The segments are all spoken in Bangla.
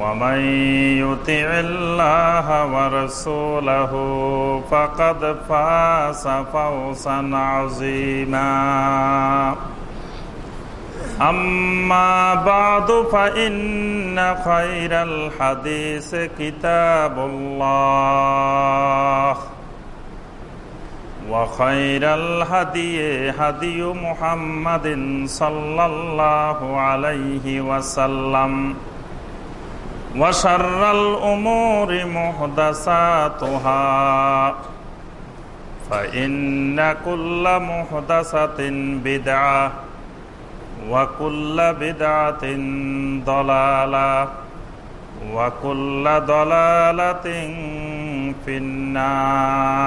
ومن يطع الله ورسوله فقد فاز فوزا عظيما. أما بعد فإن خير الحديث كتاب الله وخير الهدي هدي محمد صلى الله عليه وسلم وشر الأمور محدثاتها فإن كل محدثة بدعة وكل بدعة ضلالة وكل ضلالة في النار.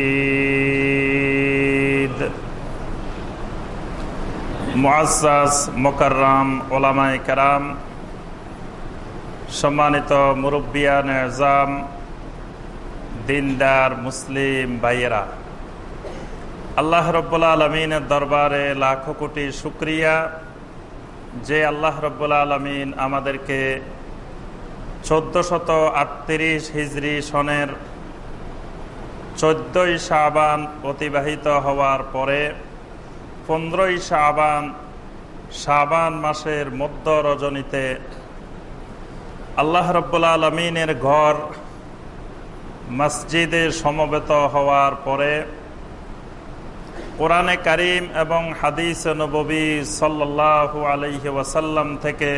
মুআসাস মোকাররাম ওলামাই কারাম, সম্মানিত মুরব্বিয়ান এজাম দিনদার মুসলিম ভাইয়েরা, আল্লাহ রব্বুল আলমিনের দরবারে লাখো কোটি শুক্রিয়া যে আল্লাহ রব্বুল আলমিন আমাদেরকে চোদ্দশত আটত্রিশ হিজরি সনের চোদ্দই শাবান অতিবাহিত হওয়ার পরে পনেরোই শাবান শাবান মাসের মধ্য রজনীতে আল্লাহ রব্বুল আলমিনের ঘর মসজিদে সমবেত হওয়ার পরে কোরআনে করিম এবং হাদিস নবী সাল্লাহ আলহি ওয়াসাল্লাম থেকে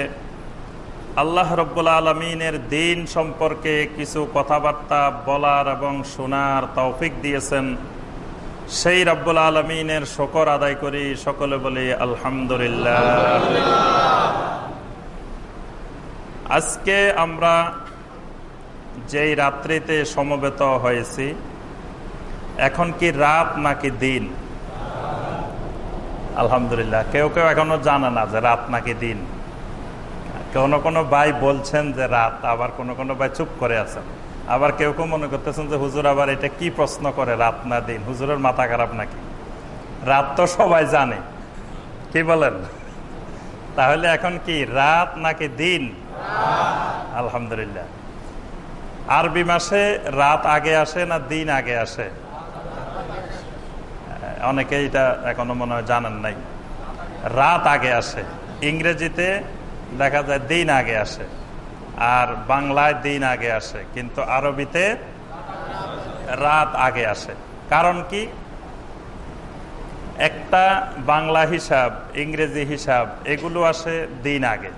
আল্লাহ রব্বুল আলমিনের দিন সম্পর্কে কিছু কথাবার্তা বলার এবং শোনার তৌফিক দিয়েছেন। সেই রব্বুল আলমিনের শকর আদায় করি, সকলে বলি আলহামদুলিল্লাহ। আজকে আমরা যেই রাত্রিতে সমবেত হয়েছি, এখন কি রাত নাকি দিন? আলহামদুলিল্লাহ, কেউ কেউ এখনও জানে না যে রাত নাকি দিন। কোনো কোনো ভাই বলছেন যে রাত, আবার কোনো কোনো ভাই চুপ করে আছেন। আবার কেউ কেউ মনে করতেছেন যে হুজুর আবার এটা কি প্রশ্ন করে রাত না দিন? হুজুরের মাথা খারাপ নাকি? রাত তো সবাই জানে। কি বলেন? তাহলে এখন কি, রাত নাকি দিন? আলহামদুলিল্লাহ। আরবি মাসে রাত আগে আসে না দিন আগে আসে? অনেকে এটা এখনও মনে হয় জানেন নাই। রাত আগে আসে। ইংরেজিতে দেখা যায় দিন আগে আসে। আর বাংলায় দিন আগে আসে, কিন্তু আরবিতে রাত আগে আসে। কারণ কি? একটা বাংলা হিসাব, ইংরেজি হিসাব, এগুলো আসে দিন আগে।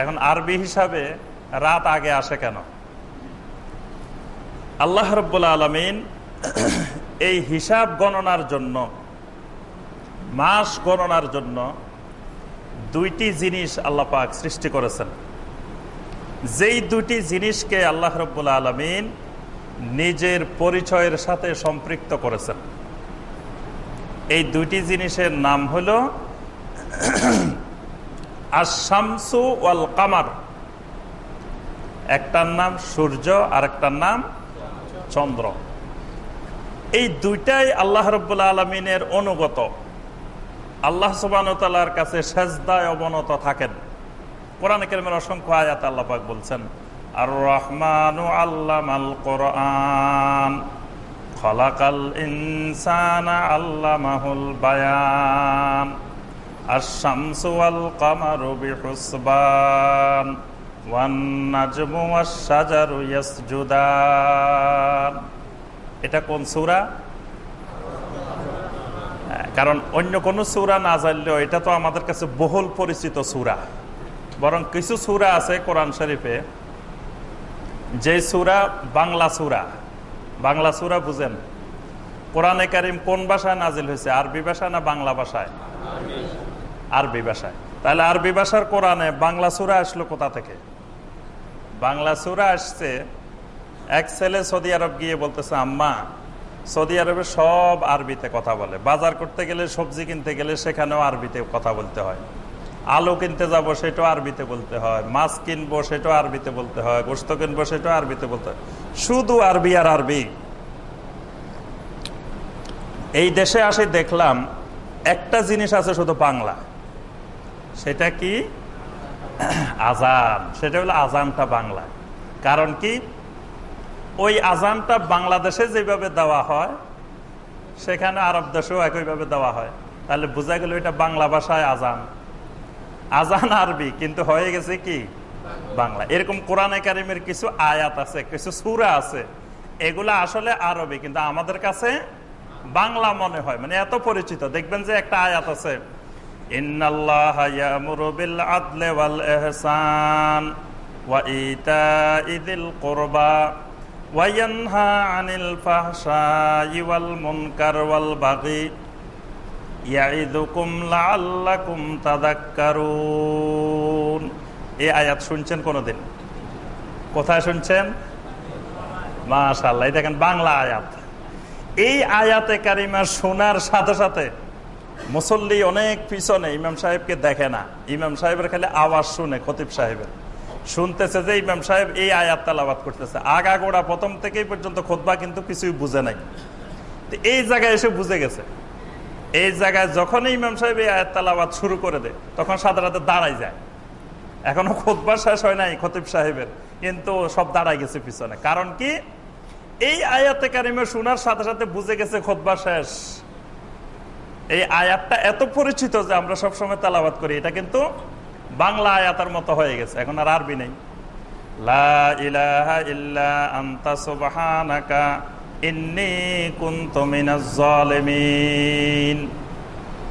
এখন আরবি হিসাবে রাত আগে আসে কেন? আল্লাহ রব্বুল আলমিন এই হিসাব গণনার জন্য, মাস গণনার জন্য দুইটি জিনিস আল্লাপাক সৃষ্টি করেছেন। যেই দুটি জিনিসকে আল্লাহ রব্বুল আলমিন নিজের পরিচয়ের সাথে সম্পৃক্ত করেছেন। এই দুইটি জিনিসের নাম হল আশামসু ওয়াল কামার। একটার নাম সূর্য আর একটার নাম চন্দ্র। এই দুইটাই আল্লাহ রব্বুল্লা আলমিনের অনুগত। আল্লাহ সুবাহর কাছে সেজদায় অবনত থাকেন। কোরআন কেরমের অসংখ্য আয়াত আল্লাপাক বলছেন আর রহমান আল্লামাল কোরআন, খলাকাল ইনসান আল্লামাহুল বায়ান আর শামসু আল কামারু বিহুসবান ওয়ান নাজমু ওয়াস শাজারু ইয়াসজুদান। এটা কোন সূরা? কারণ অন্য কোনো সুরা না জানলেও এটা তো আমাদের কাছে বহুল পরিচিত সুরা। বরং কিছু সুরা আছে কোরআন শরীফে, যে সুরা বাংলা সুরা। বাংলা সুরা বুঝেন, কোরআনে কারিম কোন ভাষায় নাজিল হয়েছে, আরবি ভাষায় না বাংলা ভাষায়? আরবি ভাষায়। তাহলে আরবি ভাষার কোরআনে বাংলা সুরা আসলো কোথা থেকে? বাংলা সুরা আসছে, এক ছেলে সৌদি আরব গিয়ে বলতেছে, আম্মা, সৌদি আরবে সব আরবিতে কথা বলে। বাজার করতে গেলে, সবজি কিনতে গেলে সেখানেও আরবিতে কথা বলতে হয়। আলু কিনতে যাব সেটাও আরবিতে বলতে হয়, মাছ কিনবো সেটাও আরবিতে বলতে হয় গোস্ত কিনবো সেটাও আরবিতে বলতে হয়। শুধু আরবি আর আরবি। এই দেশে আসে দেখলাম, একটা জিনিস আছে শুধু বাংলা। সেটা কি? আজান। সেটা হলো আজানটা বাংলা। কারণ কি? ওই আজানটা বাংলাদেশে যেভাবে দেওয়া হয়, সেখানে আরব দেশেও একইভাবে দেওয়া হয়। তাহলে বোঝা গেল এটা বাংলা ভাষায় আজান। আজান আরবি, কিন্তু হয়ে গেছে কি? বাংলা। এরকম কোরআনে কারিমের কিছু আয়াত আছে, কিছু সুরা আছে, এগুলা আসলে আরবি, কিন্তু আমাদের কাছে বাংলা মনে হয়। মানে এত পরিচিত। দেখবেন যে একটা আয়াত আছে, ইন্নাল্লাহ আয়াত শুনছেন কোনোদিন? কোথায় শুনছেন? মাশাল এই দেখেন বাংলা আয়াত। এই আয়াতে কারিমা শোনার সাথে সাথে মুসল্লি অনেক পিছনে ইমাম সাহেবকে দেখে না। ইমাম সাহেবের খালি আওয়াজ শুনে, খতিব সাহেবের। শুনতেছে যে ইমাম সাহেব এই আয়াত তালাবাদ করতেছে। আগাগোড়া প্রথম থেকেই পর্যন্ত খোদবা কিন্তু কিছুই বুঝে নাই। এই জায়গায় এসে বুঝে গেছে। এই জায়গায় যখনই ইমাম সাহেব এই আয়াত তালাবাদ শুরু করে দেয়, তখন সাধারণত দাঁড়াই যায়। এখনও খোদবা শেষ হয় নাই খতিব সাহেবের, কিন্তু সব দাঁড়াই গেছে পিছনে। কারণ কি? এই আয়াতে কারিমে শোনার সাথে সাথে বুঝে গেছে খোদবা শেষ। এই আয়াতটা এত পরিচিত যে আমরা সবসময় তালাবাদ করি, এটা কিন্তু বাংলা আয়াতের মতো হয়ে গেছে। এখন আর আরবি নেই। লা ইলাহা ইল্লা আনতা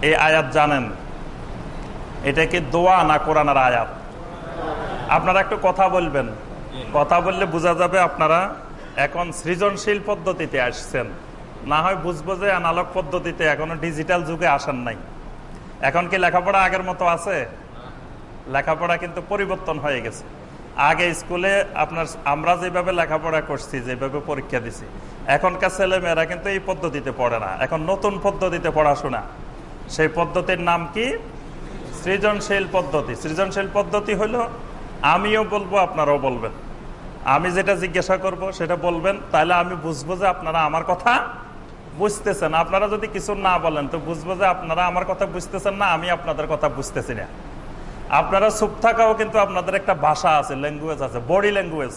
এই আয়াত জানেন? এটা কি দোয়া না কোরআনের আয়াত? আপনারা একটু কথা বলবেন। কথা বললে বোঝা যাবে আপনারা এখন সৃজনশীল পদ্ধতিতে আসছেন। না হয় বুঝব যে অ্যানালগ পদ্ধতিতে এখনও ডিজিটাল যুগে আসেন নাই। এখন কি লেখাপড়া আগের মতো আছে? লেখাপড়া কিন্তু পরিবর্তন হয়ে গেছে। আগে স্কুলে আপনার আমরা যেভাবে লেখাপড়া করছি, যেভাবে পরীক্ষা দিছি, এখনকার ছেলেমেয়েরা কিন্তু এই পদ্ধতিতে পড়ে না। এখন নতুন পদ্ধতিতে পড়াশোনা। সেই পদ্ধতির নাম কি? সৃজনশীল পদ্ধতি। সৃজনশীল পদ্ধতি হলো আমিও বলব, আপনারাও বলবেন। আমি যেটা জিজ্ঞাসা করব, সেটা বলবেন, তাহলে আমি বুঝব যে আপনারা আমার কথা বুঝতেছেন। আপনারা যদি কিছু না বলেন, তো বুঝব যে আপনারা আমার কথা বুঝতেছেন না, আমি আপনাদের কথা বুঝতেছি না। আপনারা চুপ থাকাও কিন্তু আপনাদের একটা ভাষা আছে ল্যাঙ্গুয়েজ আছে বডি ল্যাঙ্গুয়েজ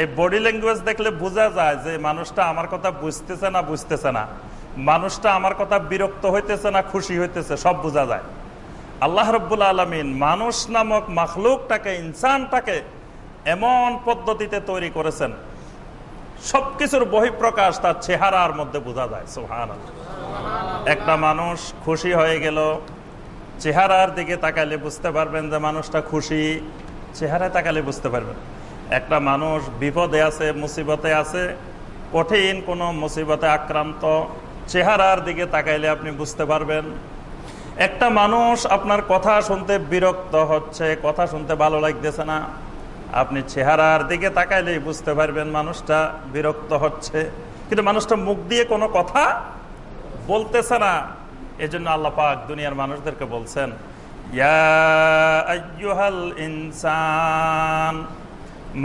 এই বডি ল্যাঙ্গুয়েজ দেখলে বোঝা যায় যে মানুষটা আমার কথা বুঝতেছে না বুঝতেছে না। মানুষটা আমার কথা বিরক্ত হইতেছে না, খুশি হইতেছে, সব বোঝা যায়। আল্লাহ রব্বুল আলমিন মানুষ নামক মাখলুকটাকে, ইনসানটাকে এমন পদ্ধতিতে তৈরি করেছেন। সবকিছুর বহিঃপ্রকাশ তার চেহারার মধ্যে বোঝা যায় সোহান একটা মানুষ খুশি হয়ে গেল চেহারার দিকে তাকালে বুঝতে পারবেন যে মানুষটা খুশি। চেহারায় তাকালে বুঝতে পারবেন। একটা মানুষ বিপদে আছে, মুসিবতে আছে, কঠিন কোনো মুসিবতে আক্রান্ত, চেহারার দিকে তাকাইলে আপনি বুঝতে পারবেন। একটা মানুষ আপনার কথা শুনতে বিরক্ত হচ্ছে, কথা শুনতে ভালো লাগতেছে না। আপনি চেহারার দিকে তাকাইলেই বুঝতে পারবেন মানুষটা বিরক্ত হচ্ছে। কিন্তু মানুষটা মুখ দিয়ে কোনো কথা বলতেছে না। এই জন্য আল্লাহ পাক দুনিয়ার মানুষদেরকে বলছেন ইনসান,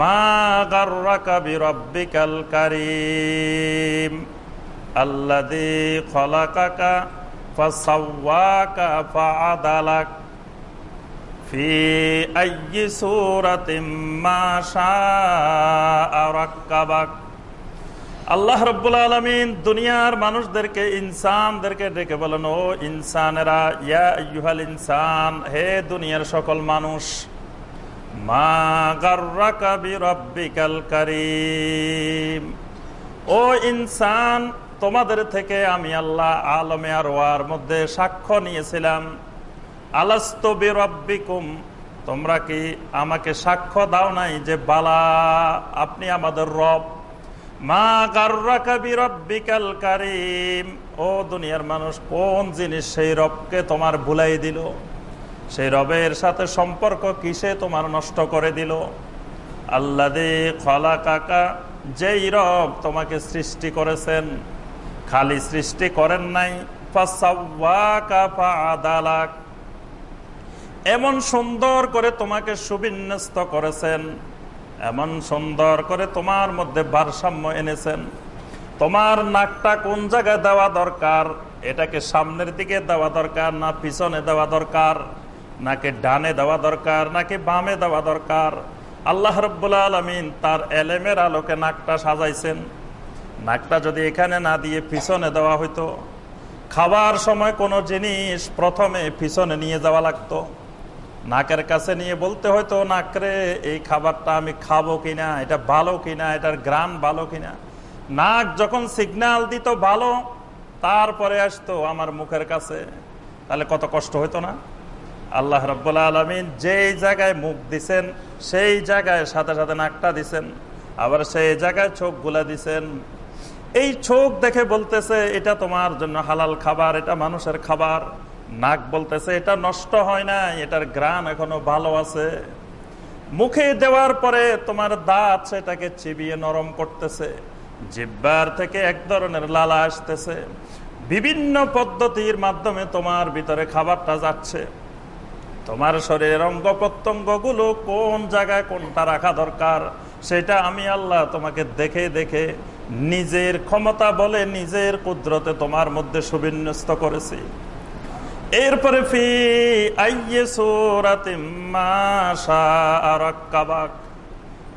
মা বিরব্বিকাল কারীম, আল্লাযী খলাকাকা ফাসাওয়াকা ফাআদালাক, ফি আইয়ি সূরাতিম মা শাআ রাক্কাবাক। আল্লাহ রব্বুল আলমিন দুনিয়ার মানুষদেরকে, ইনসানদেরকে ডেকে বলেন, ও ইনসানেরা, ইয়া ইউহাল ইনসান, হে দুনিয়ার সকল মানুষ, মা গার্রাকা বিরব্বিকাল কারীম। ও ইনসান, তোমাদের থেকে আমি আল্লাহ আলমে আর ওয়ার মধ্যে সাক্ষ্য নিয়েছিলাম। আলাস্ত বিরব্বিকুম, তোমরা কি আমাকে সাক্ষ্য দাও নাই যে, বালা, আপনি আমাদের রব মা গার্রাকা বিরব্বিকাল কারিম। ও দুনিয়ার মানুষ, কোন জিনিস সেই রবকে তোমার ভুলাই দিল? সেই রবের সাথে সম্পর্ক কিসে তোমার নষ্ট করে দিল? আল্লা দে খলা কাকা যেই রব তোমাকে সৃষ্টি করেছেন, খালি সৃষ্টি করেন নাই। এমন সুন্দর করে তোমাকে সুবিন্যস্ত করেছেন এমন সুন্দর করে তোমার মধ্যে ভারসাম্য এনেছেন। তোমার নাকটা কোন জায়গায় দেওয়া দরকার? এটাকে সামনের দিকে দেওয়া দরকার, না পিছনে দেওয়া দরকার, নাকি ডানে দেওয়া দরকার, নাকি বামে দেওয়া দরকার? আল্লাহ রব্বুল আলমিন তার এলেমের আলোকে নাকটা সাজাইছেন। নাকটা যদি এখানে না দিয়ে পিছনে দেওয়া হইতো, খাবার সময় কোনো জিনিস প্রথমে পিছনে নিয়ে যাওয়া লাগতো। নাকের কাছে নিয়ে বলতে হয়তো নাকরে, এই খাবারটা আমি খাব কিনা? এটা ভালো কিনা? এটার গ্রাম ভালো কিনা? নাক যখন সিগনাল দিত ভালো, তারপরে আসতো আমার মুখের কাছে। তাহলে কত কষ্ট হইতো না? আল্লাহ রব্বুল্লা আলমিন যেই জায়গায় মুখ দিছেন, সেই জায়গায় সাথে সাথে নাকটা দিছেন। আবার সেই জায়গায় চোখগুলা দিছেন। এই চোখ দেখে বলতেছে, এটা তোমার জন্য হালাল খাবার, এটা মানুষের খাবার। নাক বলতেছে, এটা নষ্ট হয় না এটার গ্রাম এখনও ভালো আছে। মুখে দেওয়ার পরে তোমার দাঁত সেটাকে চিবিয়ে নরম করতেছে। জিব্বার থেকে এক ধরনের লালা আসতেছে। বিভিন্ন পদ্ধতির মাধ্যমে তোমার ভিতরে খাবারটা যাচ্ছে। তোমার শরীরের অঙ্গ প্রত্যঙ্গগুলো কোন জায়গায় কোনটা রাখা দরকার, সেটা আমি আল্লাহ তোমাকে দেখে দেখে নিজের ক্ষমতা বলে নিজের কুদরতে তোমার মধ্যে সুবিন্যস্ত করেছি। এরপরে ফি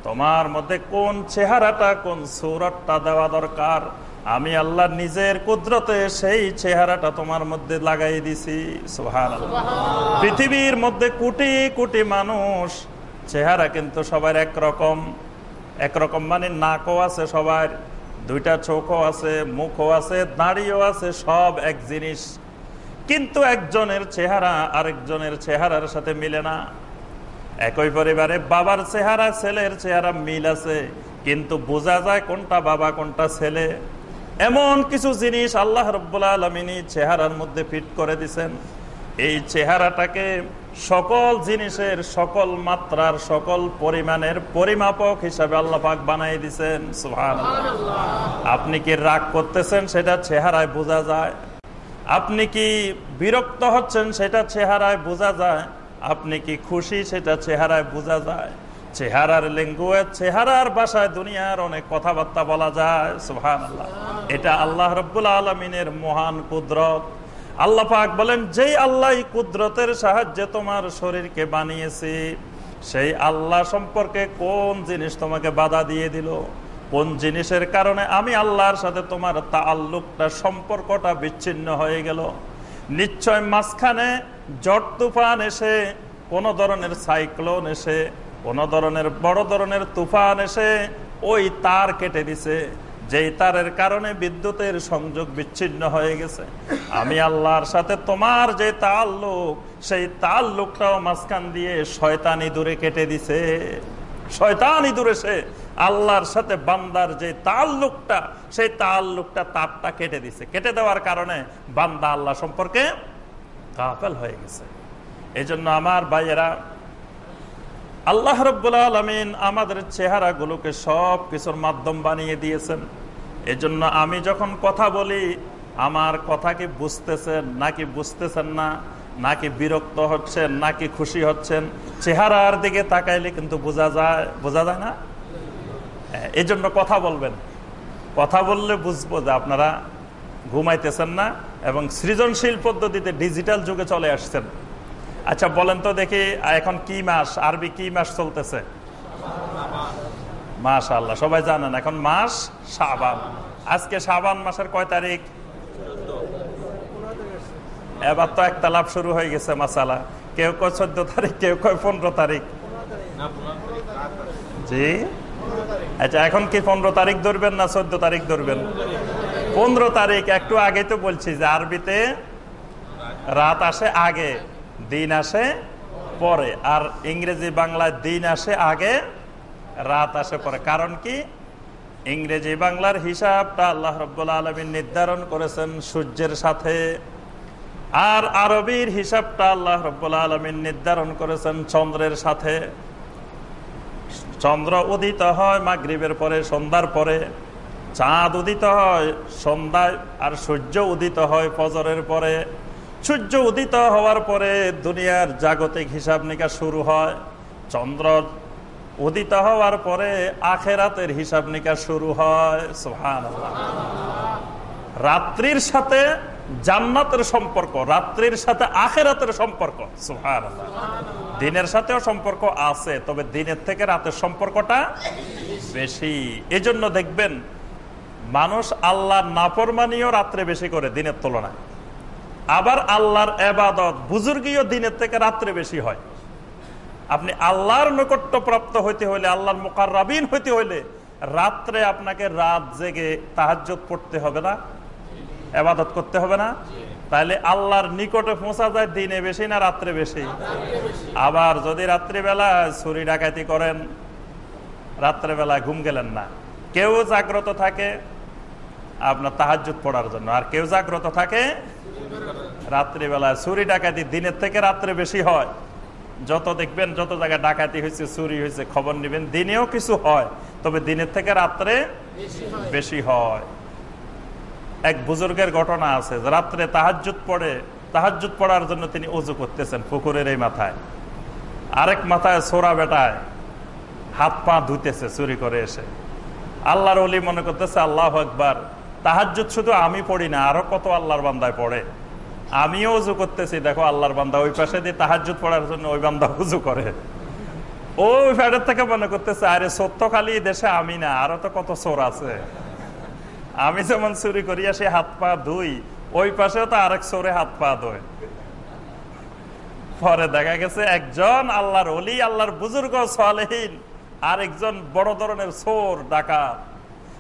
তোমার মধ্যে কোন চেহারাটা কোন সুরতটা দেওয়া দরকার? আমি আল্লাহ নিজের কুদরতে সেই চেহারাটা তোমার মধ্যে লাগাই দিছি। সোহান পৃথিবীর মধ্যে কোটি কোটি মানুষ চেহারা কিন্তু সবার একরকম। একরকম মানে নাকও আছে সবার দুইটা চোখও আছে মুখও আছে দাঁড়িয়েও আছে সব এক জিনিস। কিন্তু একজনের চেহারা আরেকজনের চেহারার সাথে মিলে না। একই পরিবারে বাবার চেহারা, ছেলের চেহারা মিল আছে, কিন্তু বোঝা যায় কোনটা বাবা, কোনটা ছেলে। এমন কিছু জিনিস আল্লাহ রব্বুল্লা আলমিনী চেহারার মধ্যে ফিট করে দিছেন। এই চেহারাটাকে সকল জিনিসের সকল মাত্রার সকল পরিমাণের পরিমাপক হিসাবে আল্লাহ পাক বানাই দিছেন। সুহান আপনি কি রাগ করতেছেন? সেটা চেহারায় বোঝা যায়। আপনি কি বিরক্ত হচ্ছেন? সেটা চেহারায় বোঝা যায়। আপনি কি খুশি? সেটা চেহারায় বোঝা যায়। চেহারার ল্যাঙ্গুয়েজ চেহারার ভাষায় দুনিয়ার অনেক কথাবার্তা বলা যায়। সুহান আল্লাহ এটা আল্লাহ রব্বুল আলমিনের মহান কুদরত। আল্লাহ পাক বলেন, যেই আল্লাহ কুদরতের সাহায্যে তোমার শরীরকে বানিয়েছে, সেই আল্লাহ সম্পর্কে কোন জিনিস তোমাকে বাধা দিয়ে দিল? কোন জিনিসের কারণে আমি আল্লাহর সাথে তোমার তাল্লুকটা সম্পর্কটা বিচ্ছিন্ন হয়ে গেল? নিশ্চয় মাঝখানে জট তুফান এসে, কোন ধরনের সাইক্লোন এসে, কোন ধরনের বড় ধরনের তুফান এসে, ওই তার কেটে দিছে, যেই তারের কারণে বিদ্যুতের সংযোগ বিচ্ছিন্ন হয়ে গেছে। আমি আল্লাহর সাথে তোমার যে তাল্লুক সেই তাল্লুকটাও মাঝখান দিয়ে শয়তানি দূরে কেটে দিছে। শয়তানি দূরে সে। আল্লাহর সাথে বান্দার যে তাল্লুকটা, সেই তাল্লুকটা তারটা কেটে দিছে। কেটে দেওয়ার কারণে বান্দা আল্লাহ সম্পর্কে কাফেল হয়ে গেছে। এই আমার ভাইয়েরা, আল্লাহ রব্বুল আলমিন আমাদের চেহারাগুলোকে সব কিছুর মাধ্যম বানিয়ে দিয়েছেন। এজন্য আমি যখন কথা বলি, আমার কথা কি বুঝতেছেন নাকি বুঝতেছেন না? নাকি বিরক্ত হচ্ছেন, নাকি খুশি হচ্ছেন, চেহারার দিকে তাকাইলে কিন্তু বোঝা যায় বোঝা যায় না? এই জন্য কথা বলবেন। কথা বললে বুঝব যে আপনারা ঘুমাইতেছেন না এবং সৃজনশীল পদ্ধতিতে ডিজিটাল যুগে চলে আসছেন। আচ্ছা বলেন তো দেখি এখন কি মাস? আরবি কি মাস চলতেছে? মাস আল্লাহ সবাই জানেন, এখন মাস সাবান আজকে সাবান মাসের কয় তারিখ? এবার তো একটা লাভ শুরু হয়ে গেছে, মাসালা। কেউ কয় চোদ্দ তারিখ, কেউ কয় পনেরো তারিখ। জি? আচ্ছা এখন কি পনেরো তারিখ ধরবেন না চোদ্দ তারিখ ধরবেন? পনেরো তারিখ, একটু আগে তো বলছি যে আরবিতে রাত আসে আগে, দিন আসে পরে। আর ইংরেজি বাংলায় দিন আসে আগে, রাত আসে পরে। কারণ কি? ইংরেজি বাংলার হিসাবটা আল্লাহ রব্বুল আলমী নির্ধারণ করেছেন সূর্যের সাথে। আর আরবির হিসাবটা আল্লাহ রব্বুল আলমিন নির্ধারণ করেছেন চন্দ্রের সাথে। চন্দ্র উদিত হয় মাগরীবের পরে, সন্ধ্যার পরে। চাঁদ উদিত হয় সন্ধ্যায় আর সূর্য উদিত হয় ফজরের পরে। সূর্য উদিত হওয়ার পরে দুনিয়ার জাগতিক হিসাব নিকাশ শুরু হয়। চন্দ্র উদিত হওয়ার পরে আখেরাতের হিসাব নিকাশ শুরু হয়। সোহান রাত্রির সাথে জান্নাতের সম্পর্ক, রাত্রির সাথে আখেরাতের সম্পর্ক। দিনের সাথেও সম্পর্ক আছে, তবে দিনের থেকে রাতের সম্পর্কটা বেশি। এজন্য দেখবেন, মানুষ আল্লাহর নাফরমানিও রাত্রে বেশি করে, দিনের তুলনায়। আবার আল্লাহর এবাদত বুজুর্গীয় দিনের থেকে রাত্রে বেশি হয়। আপনি আল্লাহর নৈকট্য প্রাপ্ত হইতে হইলে, আল্লাহর মোকাররাবিন হইতে হইলে, রাত্রে আপনাকে রাত জেগে তাহাজ পড়তে হবে না। এবাদত করতে হবে না। তাহলে আল্লাহর নিকটে পৌঁছা যায়, দিনে বেশি না রাত্রে বেশি? আবার যদি রাত্রিবেলা ছুরি ডাকাতি করেন, রাত্রেবেলায় ঘুম গেলেন না। কেউ জাগ্রত থাকে আপনার তাহাজুত পড়ার জন্য, আর কেউ জাগ্রত থাকে রাত্রিবেলায়। চুরি ডাকাতি দিনের থেকে রাত্রে বেশি হয়। যত দেখবেন, যত জায়গায় ডাকাতি হয়েছে চুরি হয়েছে, খবর নিবেন, দিনেও কিছু হয়, তবে দিনের থেকে রাত্রে বেশি হয়। এক বুজুর্গের ঘটনা আছে। রাত্রে তাহাজুত পড়ে তাহাজুত পড়ার জন্য তিনি উজু করতেছেন পুকুরের এই মাথায়। আরেক মাথায় সোরা বেটায়, হাত পা ধুতেছে চুরি করে এসে। আল্লাহর অলি মনে করতেছে, আল্লাহ একবার তাহাজুত শুধু আমি পড়ি না, আরও কত আল্লাহর বান্দায় পড়ে। আমিও উজু করতেছি, দেখো আল্লাহর বান্দা ওই পাশে দিয়ে তাহাজুত পড়ার জন্য ওই বান্দা উজু করে। ওই ফ্যাটের থেকে মনে করতেছে, আরে সত্য খালি দেশে আমি না, আরও তো কত চোর আছে। আমি যেমন চুরি করি আসি হাত পা ধুই ওই পাশেও তো আরেক চোরে হাত পা ধোয় পরে দেখা গেছে একজন আল্লাহর অলি আল্লাহর বুজুর্গ সালেহীন আর একজন বড় ধরনের চোর ডাকাত।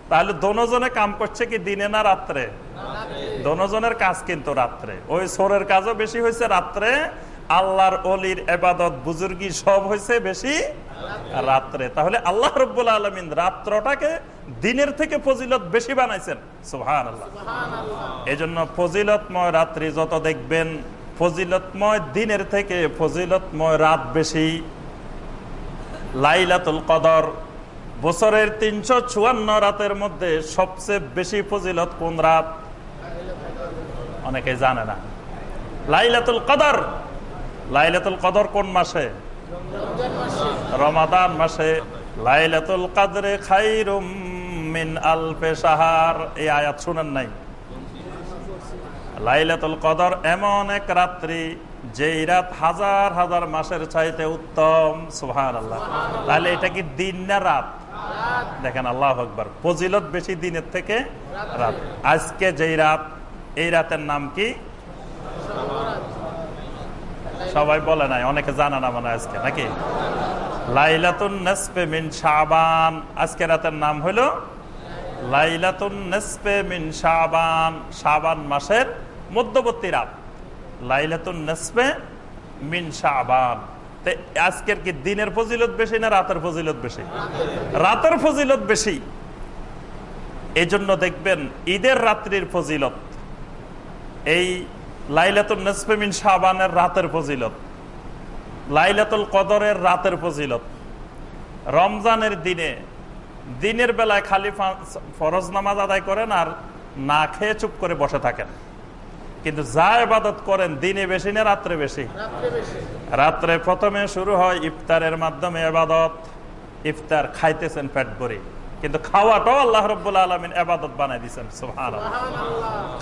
তাহলে দোনোজনে কাম করছে কি দিনে না রাত্রে? দোনোজনের কাজ কিন্তু রাত্রে। ওই সোরের কাজও বেশি হয়েছে রাত্রে আল্লাহর অলির এবাদত বুজুর্গি সব হয়েছে বেশি রাত্রে। তাহলে আল্লাহ রব্বুল আলমিন রাত্রটাকে দিনের থেকে ফজিলত বেশি বানাইছেন। সুহান আল্লাহ এই জন্য ফজিলতময় রাত্রি যত দেখবেন ফজিলতময় দিনের থেকে ফজিলতময় রাত বেশি। লাইলাতুল কদর বছরের তিনশো চুয়ান্ন রাতের মধ্যে সবচেয়ে বেশি ফজিলত কোন রাত? অনেকে জানে না। লাইলাতুল কদর লাইলাতুল কদর কোন মাসে? রমাদান মাসে। লাইলাতুল কাদরে খাইরুম মিন আলফে সাহার এই আয়াত শুনেন নাই? লাইলাতুল কদর এমন এক রাত্রি, যেই রাত হাজার হাজার মাসের চাইতে উত্তম। সুহান আল্লাহ তাহলে এটা কি দিন না রাত? দেখেন আল্লাহ আকবর। ফজিলত বেশি দিনের থেকে রাত। আজকে যেই রাত, এই রাতের নাম কি? সবাই বলে নাই, অনেকে জানা না মানে আজকে, নাকি? লাইলাতুন মিন রাতের নাম লাইলাতুন মিন মাসের মধ্যবর্তী রাত। লাইলাতুন মিন আজকের কি দিনের ফজিলত বেশি না রাতের ফজিলত বেশি? রাতের ফজিলত বেশি। এই জন্য দেখবেন ঈদের রাত্রির ফজিলত, এই লাইলাতুল নসফেমিন শাহবানের রাতের ফজিলত। লাইলাতুল কদরের রাতের ফজিলত। রমজানের দিনে দিনের বেলায় খালি ফরজ নামাজ আদায় করেন আর না খেয়ে চুপ করে বসে থাকেন। কিন্তু যা এবাদত করেন দিনে বেশি না রাত্রে বেশি? রাত্রে প্রথমে শুরু হয় ইফতারের মাধ্যমে এবাদত ইফতার খাইতেছেন পেট ভরে। কিন্তু খাওয়াটাও আল্লাহ রব্বুল আলমিন এবাদত বানাই দিচ্ছেন সুহান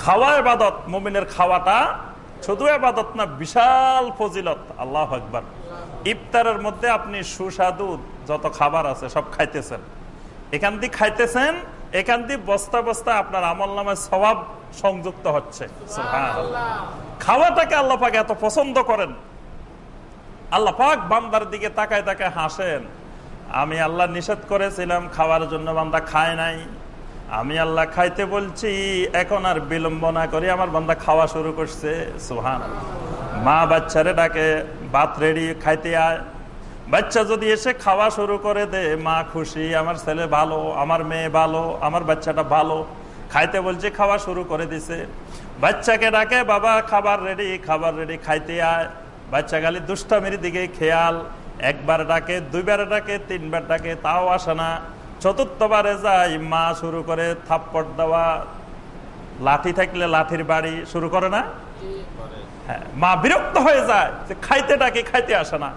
খাওয়া এবাদত মুমিনের খাওয়াটা শুধু এবাদত না বিশাল ফজিলত আল্লাহ আকবর। ইফতারের মধ্যে আপনি সুস্বাদু যত খাবার আছে সব খাইতেছেন। এখান দিয়ে খাইতেছেন এখান দিয়ে বস্তা বস্তা আপনার আমল নামে স্বভাব সংযুক্ত হচ্ছে খাওয়াটাকে আল্লাহ পাক এত পছন্দ করেন। আল্লাহ পাক বান্দার দিকে তাকায় তাকায় হাসেন আমি আল্লাহ নিষেধ করেছিলাম, খাওয়ার জন্য বান্দা খায় নাই। আমি আল্লাহ খাইতে বলছি, এখন আর বিলম্ব না করে আমার বান্দা খাওয়া শুরু করছে। সুহান মা বাচ্চারে ডাকে, ভাত রেডি খাইতে আয়। বাচ্চা যদি এসে খাওয়া শুরু করে দে, মা খুশি, আমার ছেলে ভালো, আমার মেয়ে ভালো, আমার বাচ্চাটা ভালো। খাইতে বলছে, খাওয়া শুরু করে দিছে। বাচ্চাকে ডাকে, বাবা, খাবার রেডি খাবার রেডি খাইতে আয়। বাচ্চা গালি দুষ্টামির দিকে খেয়াল। একবার ডাকে, দুইবার ডাকে, তিনবার ডাকে, তাও আসে না। চতুর্থবারে যাই মা শুরু করে থাপ্পড় দেওয়া। লাঠি থাকলে লাঠির বাড়ি, শুরু করে না? হ্যাঁ মা বিরক্ত হয়ে যায় যে খাইতে ডাকে, খাইতে আসে না।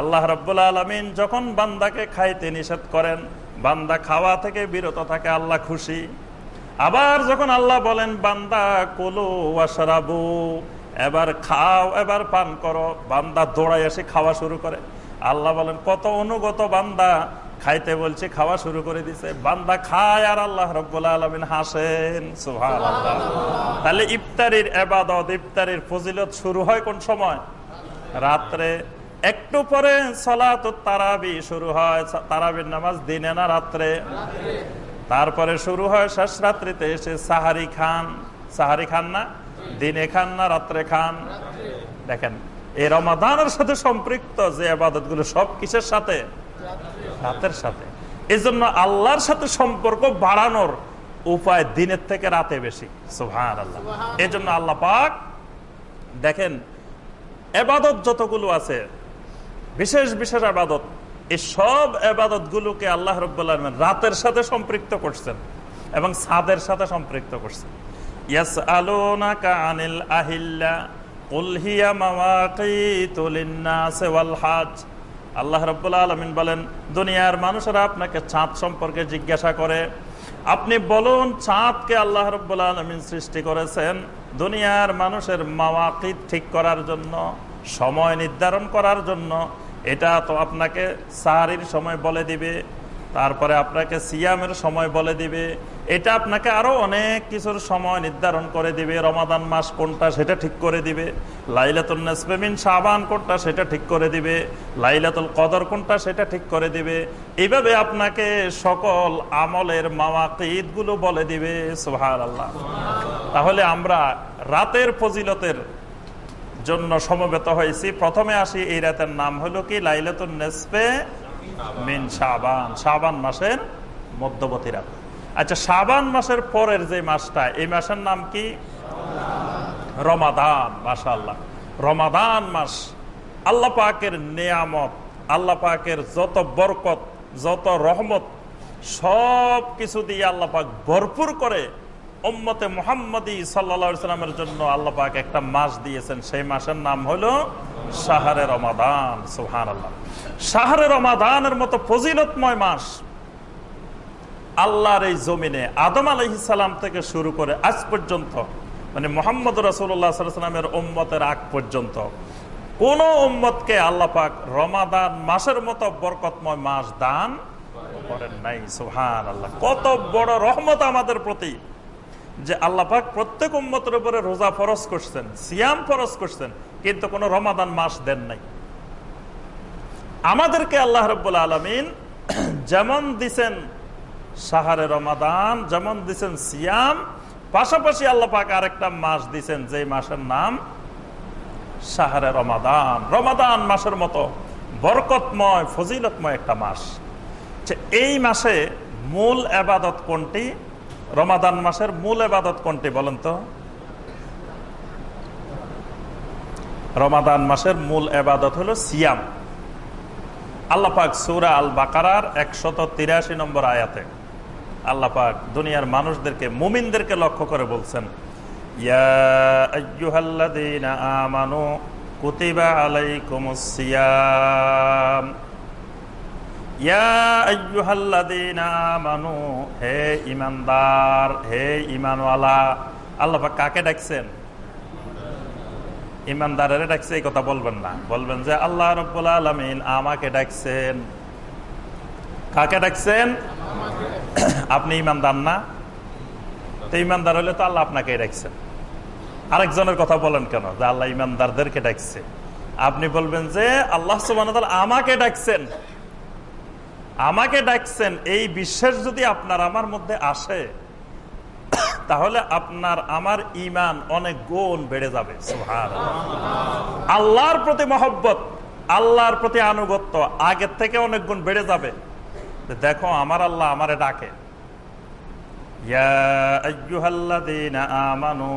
আল্লাহ রব্বুল আলমিন যখন বান্দাকে খাইতে নিষেধ করেন, বান্দা খাওয়া থেকে বিরত থাকে, আল্লাহ খুশি। আবার যখন আল্লাহ বলেন, বান্দা, কলু ওয়াশরাবু, এবার খাও, এবার পান করো, বান্দা দৌড়াই এসে খাওয়া শুরু করে। আল্লাহ বলেন, কত অনুগত বান্দা খাইতে বলছে, খাওয়া শুরু করে দিছে। বান্দা খায় আর আল্লাহ রব্বুল আলমিন হাসেন। সুহান তাহলে ইফতারির এবাদত, ইফতারির ফজিলত শুরু হয় কোন সময়? রাত্রে। একটু পরে সলাত তারাবি শুরু হয়। তারাবির নামাজ দিনে না রাত্রে? তারপরে শুরু হয় শেষ রাত্রিতে এসে সাহারি খান। সাহারি খান না? দিনে খান না, রাত্রে খান? দেখেন এই রমাদানের সাথে সম্পৃক্ত যে আবাদতগুলো সব কিসের সাথে? রাতের সাথে। এই জন্য আল্লাহর সাথে সম্পর্ক বাড়ানোর উপায় দিনের থেকে রাতে বেশি। সুহান আল্লাহ এই জন্য আল্লাহ পাক দেখেন এবাদত যতগুলো আছে বিশেষ বিশেষ আবাদত এই সব আবাদত গুলোকে আল্লাহ রবাহ রাতের সাথে সম্পৃক্ত করছেন এবং সাদের সাথে সম্পৃক্ত করছেন। ইয়াস আলোনাকা আনিল আহিল্লা আল্লাহ রব্বুল্লা আলমিন বলেন, দুনিয়ার মানুষেরা আপনাকে চাঁদ সম্পর্কে জিজ্ঞাসা করে, আপনি বলুন চাঁদকে আল্লাহ রব্বুল্লা আলমিন সৃষ্টি করেছেন দুনিয়ার মানুষের মাওয়াকিদ ঠিক করার জন্য, সময় নির্ধারণ করার জন্য, এটা তো আপনাকে সাহারির সময় বলে দিবে। তারপরে আপনাকে সিয়ামের সময় বলে দিবে। এটা আপনাকে আরও অনেক কিছুর সময় নির্ধারণ করে দিবে। রমাদান মাস কোনটা সেটা ঠিক করে দিবে। লাইলাতুল নাসমিন সাবান কোনটা সেটা ঠিক করে দিবে। লাইলাতুল কদর কোনটা সেটা ঠিক করে দিবে। এইভাবে আপনাকে সকল আমলের মাওয়াকিদগুলো বলে দিবে। সোহার আল্লাহ তাহলে আমরা রাতের ফজিলতের জন্য সমবেত হয়েছি। প্রথমে আসি এই রাতের নাম হলো কি? লাইলাতুল নেসপে মিন শাবান শাবান মাসের মধ্যবর্তী রাত আচ্ছা শাবান মাসের পরের যে মাসটা, এই মাসের নাম কি? রমাদান মাসাল্লাহ রমাদান মাস আল্লাহ পাকের নিয়ামত, আল্লাহ পাকের যত বরকত, যত রহমত, সব কিছু দিয়ে আল্লাহ পাক ভরপুর করে ওম্মতে মোহাম্মদী সাল্লামের জন্য আল্লাহ পাক একটা মাস দিয়েছেন। সেই মাসের নাম হলো সাহারে রমাদান। সুহান আল্লাহ সাহারে রমাদানের মতো ফজিলতময় মাস আল্লাহর এই জমিনে আদম আলহিসাল্লাম থেকে শুরু করে আজ পর্যন্ত মানে মোহাম্মদ রসুল্লাহামের উম্মতের আগ পর্যন্ত, কোন ওম্মতকে আল্লাহ পাক রমাদান মাসের মতো বরকতময় মাস দান করেন নাই। সুহান আল্লাহ কত বড় রহমত আমাদের প্রতি। যে আল্লাহ পাক প্রত্যেক উম্মতের উপরে রোজা ফরজ করছেন, সিয়াম ফরজ করছেন, কিন্তু কোন রমাদান মাস দেন নাই। আমাদেরকে আল্লাহ রব্বুল আলমিন যেমন দিছেন সাহারে রমাদান, যেমন দিছেন সিয়াম, পাশাপাশি আল্লাহ পাক আরেকটা মাস দিছেন যে মাসের নাম সাহারে রমাদান। রমাদান মাসের মতো বরকতময়, ফজিলতময় একটা মাস। এই মাসে মূল আবাদত কোনটি? রমাদান মাসের মূল এবাদত কোনটি বলেন তো? রমাদান মাসের মূল এবাদত হলো সিয়াম। আল্লাপাক সুরা আল বাকারার একশত তিরাশি নম্বর আয়াতে আল্লাপাক দুনিয়ার মানুষদেরকে, মুমিনদেরকে লক্ষ্য করে বলছেন, ইয়া আমানু কুতিবা আলাইকুম সিয়াম। হে ইমানদার হে ইমানওয়ালা আল্লাহ কাকে ডাকছেন? ইমানদারের ডাকছে, এই কথা বলবেন না। বলবেন যে, আল্লাহ রব্বুল আলমিন আমাকে ডাকছেন। কাকে ডাকছেন? আপনি ইমানদার না? তো ইমানদার হলে তো আল্লাহ আপনাকে ডাকছেন। আরেকজনের কথা বলেন কেন? যে, আল্লাহ ইমানদারদেরকে ডাকছে। আপনি বলবেন যে, আল্লাহ সুবান আমাকে ডাকছেন। আমাকে ডাকছেন, এই বিশ্বাস যদি আপনার আমার মধ্যে আসে, তাহলে আপনার আমার ইমান অনেক গুণ বেড়ে যাবে। আল্লাহর প্রতি মহব্বত, আল্লাহর প্রতি আনুগত্য আগের থেকে অনেক গুণ বেড়ে যাবে। দেখো, আমার আল্লাহ আমারে ডাকে। আমানু,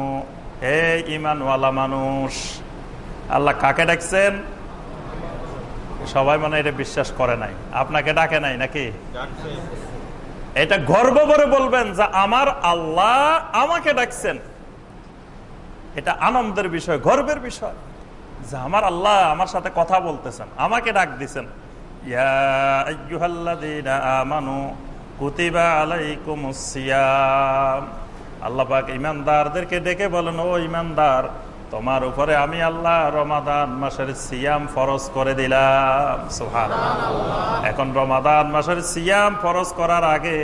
হে ইমানওয়ালা মানুষ, আল্লাহ কাকে ডাকছেন? সবাই মানে এটা বিশ্বাস করে নাই। আপনাকে ডাকে নাই নাকি? এটা গর্ব করে বলবেন যে আমার আল্লাহ আমাকে ডাকছেন। এটা আনন্দের বিষয়, গর্বের বিষয়। যে আমার আল্লাহ আমার সাথে কথা বলতেছেন, আমাকে ডাক দিছেন। আল্লাহ ইমানদারদেরকে ডেকে বলেন, ও ইমানদার তোমার উপরে আমি আল্লাহ রমাদান মাসের সিয়াম ফরজ করে দিলাম সুহান এখন রমাদান মাসের সিয়াম ফরজ করার আগে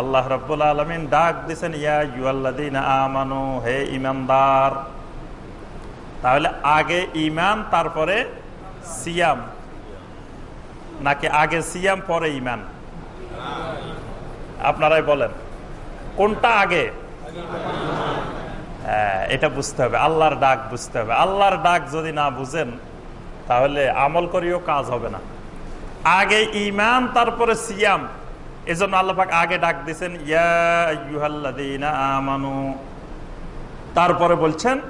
আল্লাহ রব্বুল আলমিন ডাক দিছেন, ইয়া ইউল্লাদিন আমানু, হে ইমানদার তাহলে আগে ইমান তারপরে সিয়াম। নাকি আগে সিয়াম, পরে ইমান আপনারাই বলেন। কোনটা আগে? এটা বুঝতে হবে। আল্লাহর ডাক বুঝতে হবে। আল্লাহর ডাক যদি না বুঝেন, তাহলে আমল করিও কাজ হবে না। আগে ইমান তারপরে সিয়াম। এজন্য আল্লাহাক আগে ডাক দিচ্ছেন আমানু। তারপরে বলছেন,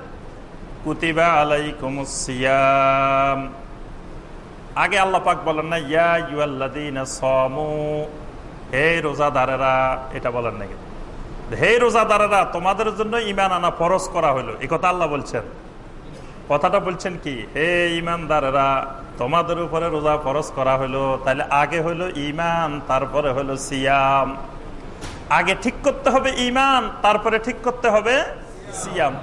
কুতিবা আলাইকুম সিয়াম। আগে আল্লাহ পাক বলেন না, ইয়া ইউল্লাদিনা সমু। হে রোজাদারেরা এটা বলেন নাকি হে রোজাদারেরা, তোমাদের জন্য ইমান আনা ফরজ করা হলো। এই কথা আল্লাহ বলছেন। কথাটা বলছেন কি? হে ইমানদারেরা তোমাদের উপরে রোজা ফরজ করা হলো, তাহলে আগে হলো ইমান তারপরে হলো সিয়াম। আগে ঠিক করতে হবে ইমান তারপরে ঠিক করতে হবে সিয়াম।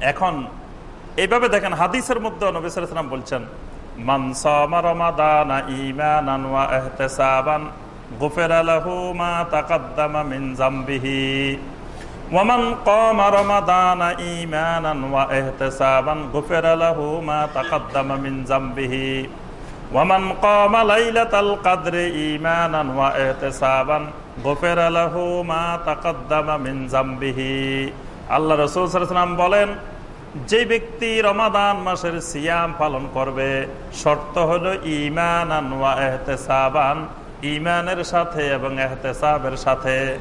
এখন এইভাবে দেখেন, হাদিসের মধ্যে নবিসাম বলছেন মানসামা রমাদানা ইমানান ওয়া ইহতিসাবান غفر له ما تقدم من ذنبه ومن قام رمضان إيمانا واحتسابا غفر له ما تقدم من ذنبه ومن قام ليلة القدر إيمانا واحتسابا غفر له ما تقدم من ذنبه আল্লাহ রসুল সাল্লাম বলেন যে ব্যক্তি রমাদান মাসের সিয়াম পালন করবে শর্ত হলো ইমান এহতেসাবান ইমানের সাথে এবং এহতেসাবের সাথে।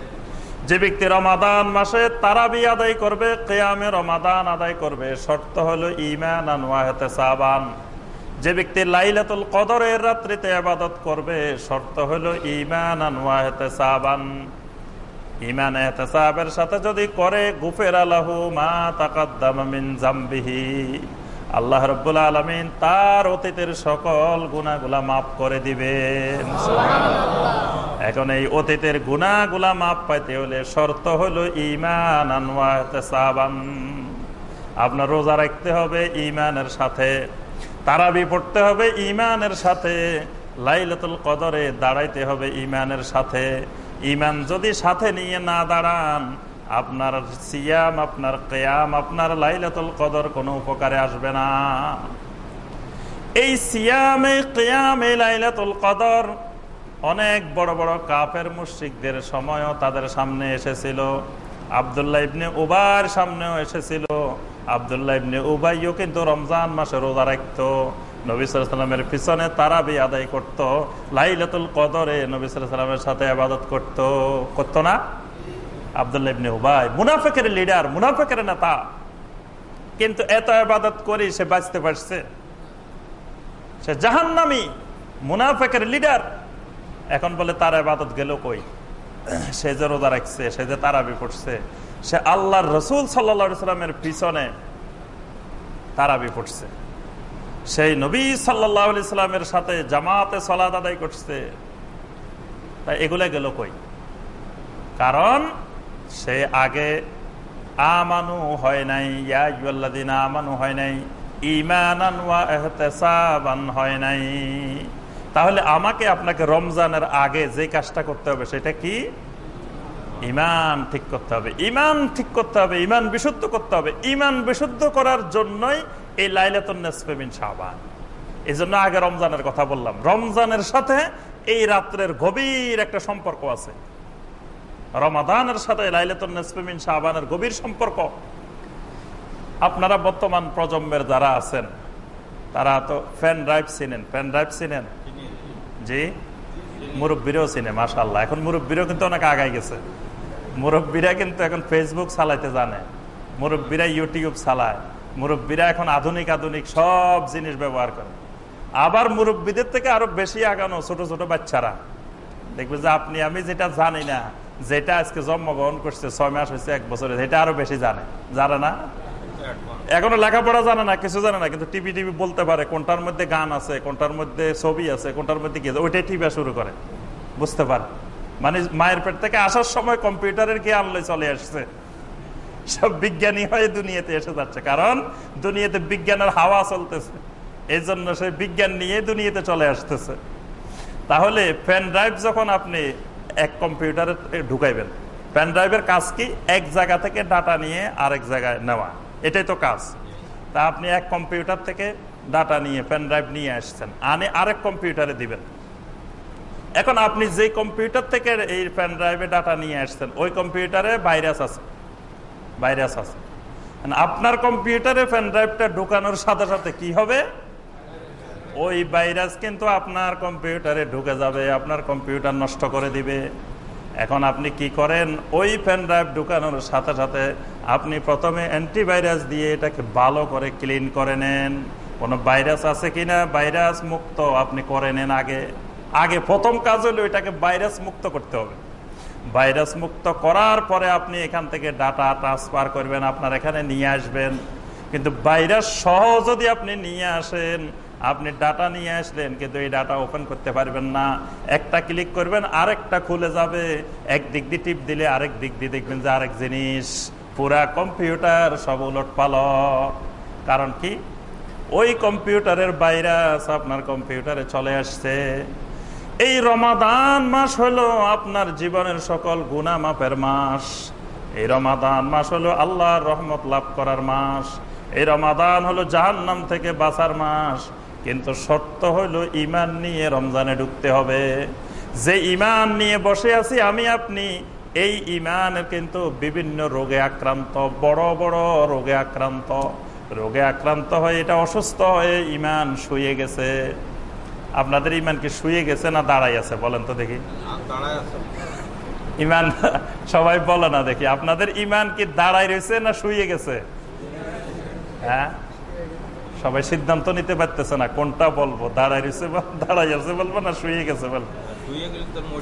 যে ব্যক্তি রমাদান মাসে তারাবি আদায় করবে, কেয়ামে রমাদান আদায় করবে, শর্ত হলো ইমান এহতেসাবান। যে ব্যক্তি লাইলাতুল কদরের রাত্রিতে আবাদত করবে, শর্ত হলো ইমান এহতেসাবান। ইমান এহতেসাবের সাথে যদি করে গুফের আলাহু মা তাকাদ্দামিন জাম্বিহি। আল্লাহ রব্বুল আলমিন তার অতীতের সকল গুণাগুলা মাফ করে দিবেন। এখন এই অতীতের গুণাগুলা মাফ পাইতে হলে শর্ত হলো ইমান আনওয়ান আপনার রোজা রাখতে হবে ইমানের সাথে তারাবি পড়তে হবে ইমানের সাথে লাইলাতুল কদরে দাঁড়াইতে হবে ইমানের সাথে। ইমান যদি সাথে নিয়ে না দাঁড়ান আপনার সিয়াম, আপনার কেয়াম, আপনার লাইলাতুল কদর কোনো উপকারে আসবে না। এই সিয়ামে কেয়ামে লাইলাতুল কদর অনেক বড় বড় কাপের মুশ্রিকদের সময়ও তাদের সামনে এসেছিল। আবদুল্লাহ ইবনে উবার সামনেও এসেছিল। আবদুল্লাহ ইবনে উবাইও কিন্তু রমজান মাসে রোজা রাখতো। নবিসামের পিছনে তারা বি আদায় করত। লাইলাতুল কদরে নবিসামের সাথে আবাদত করত। করতো না? আবদুল্লাহ ইবনে উবাই। মুনাফেকের লিডার মুনাফেকের নেতা। কিন্তু এত আবাদত করি সে বাঁচতে পারছে। সে জাহান্নামি, মুনাফেকের লিডার এখন বলে, তার আবাদত গেল কই? সে যে রোজা রাখছে, সে যে তারাবি পড়ছে, সে আল্লাহর রসুল সাল্লা সাল্লামের পিছনে তারাবি পড়ছে। সেই নবী সাল্লাহ সাল্লামের সাথে জামাতে সলাদ আদায় করছে। তাই এগুলো গেল কই? কারণ সে আগে আমানু হয় নাই ইয়াদিন আমানু হয় নাই ইমান হয় নাই। তাহলে আমাকে আপনাকে রমজানের আগে যে কাজটা করতে হবে সেটা কি? ইমান ঠিক করতে হবে। ইমান ঠিক করতে হবে ইমান বিশুদ্ধ করতে হবে। ইমান বিশুদ্ধ করার জন্যই এই লাইলাতুন্নেসমিন শাহবান এই জন্য আগে রমজানের কথা বললাম। রমজানের সাথে এই রাত্রের গভীর একটা সম্পর্ক আছে। রমাদানের সাথে লাইলাতুন্নেসমিন শাহবানের গভীর সম্পর্ক। আপনারা বর্তমান প্রজন্মের যারা আছেন, তারা তো ফ্যান ড্রাইভ চিনেন, ফ্যান ড্রাইভ চিনেন? জি? মুরব্বীরাও চিনে মাসাল্লাহ এখন মুরব্বীরাও কিন্তু অনেক আগাই গেছে। মুরব্বীরা কিন্তু এখন ফেসবুক চালাইতে জানে, মুরব্বীরা ইউটিউব চালায়, মুরব্বীরা এখন আধুনিক আধুনিক সব জিনিস ব্যবহার করে। আবার মুরব্বীদের থেকে আরও বেশি আগানো ছোট ছোট বাচ্চারা। দেখবে যে আপনি, আমি যেটা জানি না যেটা আজকে জন্মগ্রহণ করছে ছয় মাস হয়েছে, এক বছরে সেটা আরও বেশি জানে। জানে না? এখনও লেখাপড়া জানে না, কিছু জানে না, কিন্তু টিভি টিভি বলতে পারে কোনটার মধ্যে গান আছে, কোনটার মধ্যে ছবি আছে, কোনটার মধ্যে কি ওইটাই টিভি শুরু করে। বুঝতে পারে? মানে মায়ের পেট থেকে আসার সময় কম্পিউটারের কি আনলে চলে আসছে। সব বিজ্ঞানী হয়ে দুনিয়াতে এসে যাচ্ছে, কারণ দুনিয়াতে বিজ্ঞানের হাওয়া চলতেছে। এই জন্য সে বিজ্ঞান নিয়ে দুনিয়াতে চলে আসতেছে। তাহলে পেন ড্রাইভ যখন আপনি এক কম্পিউটারে ঢুকাইবেন। পেন ড্রাইভের কাজ কি? এক জায়গা থেকে ডাটা নিয়ে আরেক জায়গায় নেওয়া। এটাই তো কাজ। তা আপনি এক কম্পিউটার থেকে ডাটা নিয়ে পেন ড্রাইভ নিয়ে আসছেন। আনে আরেক কম্পিউটারে দিবেন। এখন আপনি যে কম্পিউটার থেকে এই পেন ড্রাইভে ডাটা নিয়ে আসছেন, ওই কম্পিউটারে ভাইরাস আছে। ভাইরাস আছে। আপনার কম্পিউটারে পেন ড্রাইভটা ঢুকানোর সাথে সাথে কি হবে? ওই ভাইরাস কিন্তু আপনার কম্পিউটারে ঢুকে যাবে, আপনার কম্পিউটার নষ্ট করে দিবে। এখন আপনি কি করেন? ওই পেন ড্রাইভ ঢুকানোর সাথে সাথে আপনি প্রথমে অ্যান্টিভাইরাস দিয়ে এটাকে ভালো করে ক্লিন করে নেন। কোনো ভাইরাস আছে কি না ভাইরাস মুক্ত আপনি করে নেন আগে। আগে প্রথম কাজ হলো এটাকে ভাইরাস মুক্ত করতে হবে। ভাইরাস মুক্ত করার পরে আপনি এখান থেকে ডাটা ট্রান্সফার করবেন, আপনার এখানে নিয়ে আসবেন। কিন্তু ভাইরাস সহ যদি আপনি নিয়ে আসেন আপনি ডাটা নিয়ে আসলেন, কিন্তু এই ডাটা ওপেন করতে পারবেন না। একটা ক্লিক করবেন, আরেকটা খুলে যাবে। এক দিক দিয়ে টিপ দিলে আরেক দিক দিয়ে দেখবেন যে আরেক জিনিস। পুরা কম্পিউটার সব উলট পাল কারণ কি? ওই কম্পিউটারের ভাইরাস আপনার কম্পিউটারে চলে আসছে। এই রমাদান মাস হলো আপনার জীবনের সকল গুনা মাপের মাস। এই রমাদান মাস হলো আল্লাহর রহমত লাভ করার মাস। এই রমাদান হলো জাহান্নাম থেকে বাঁচার মাস। কিন্তু শর্ত হলো ইমান নিয়ে রমজানে ঢুকতে হবে। যে ইমান নিয়ে বসে আছি আমি আপনি, এই ইমান কিন্তু বিভিন্ন রোগে আক্রান্ত, বড় বড় রোগে আক্রান্ত। রোগে আক্রান্ত হয়ে এটা অসুস্থ হয়ে ইমান শুয়ে গেছে। আপনাদের ইমান কি শুয়ে গেছে না দাঁড়াই আছে? বলেন তো দেখি। ইমান সবাই বলে না দেখি। আপনাদের ইমান কি দাঁড়াই রয়েছে না শুয়ে গেছে? হ্যাঁ? সবাই সিদ্ধান্ত নিতে পারতেছে না, কোনটা বলব? দাঁড়াই রয়েছে দাঁড়াই আছে বলব না শুয়ে গেছে বলব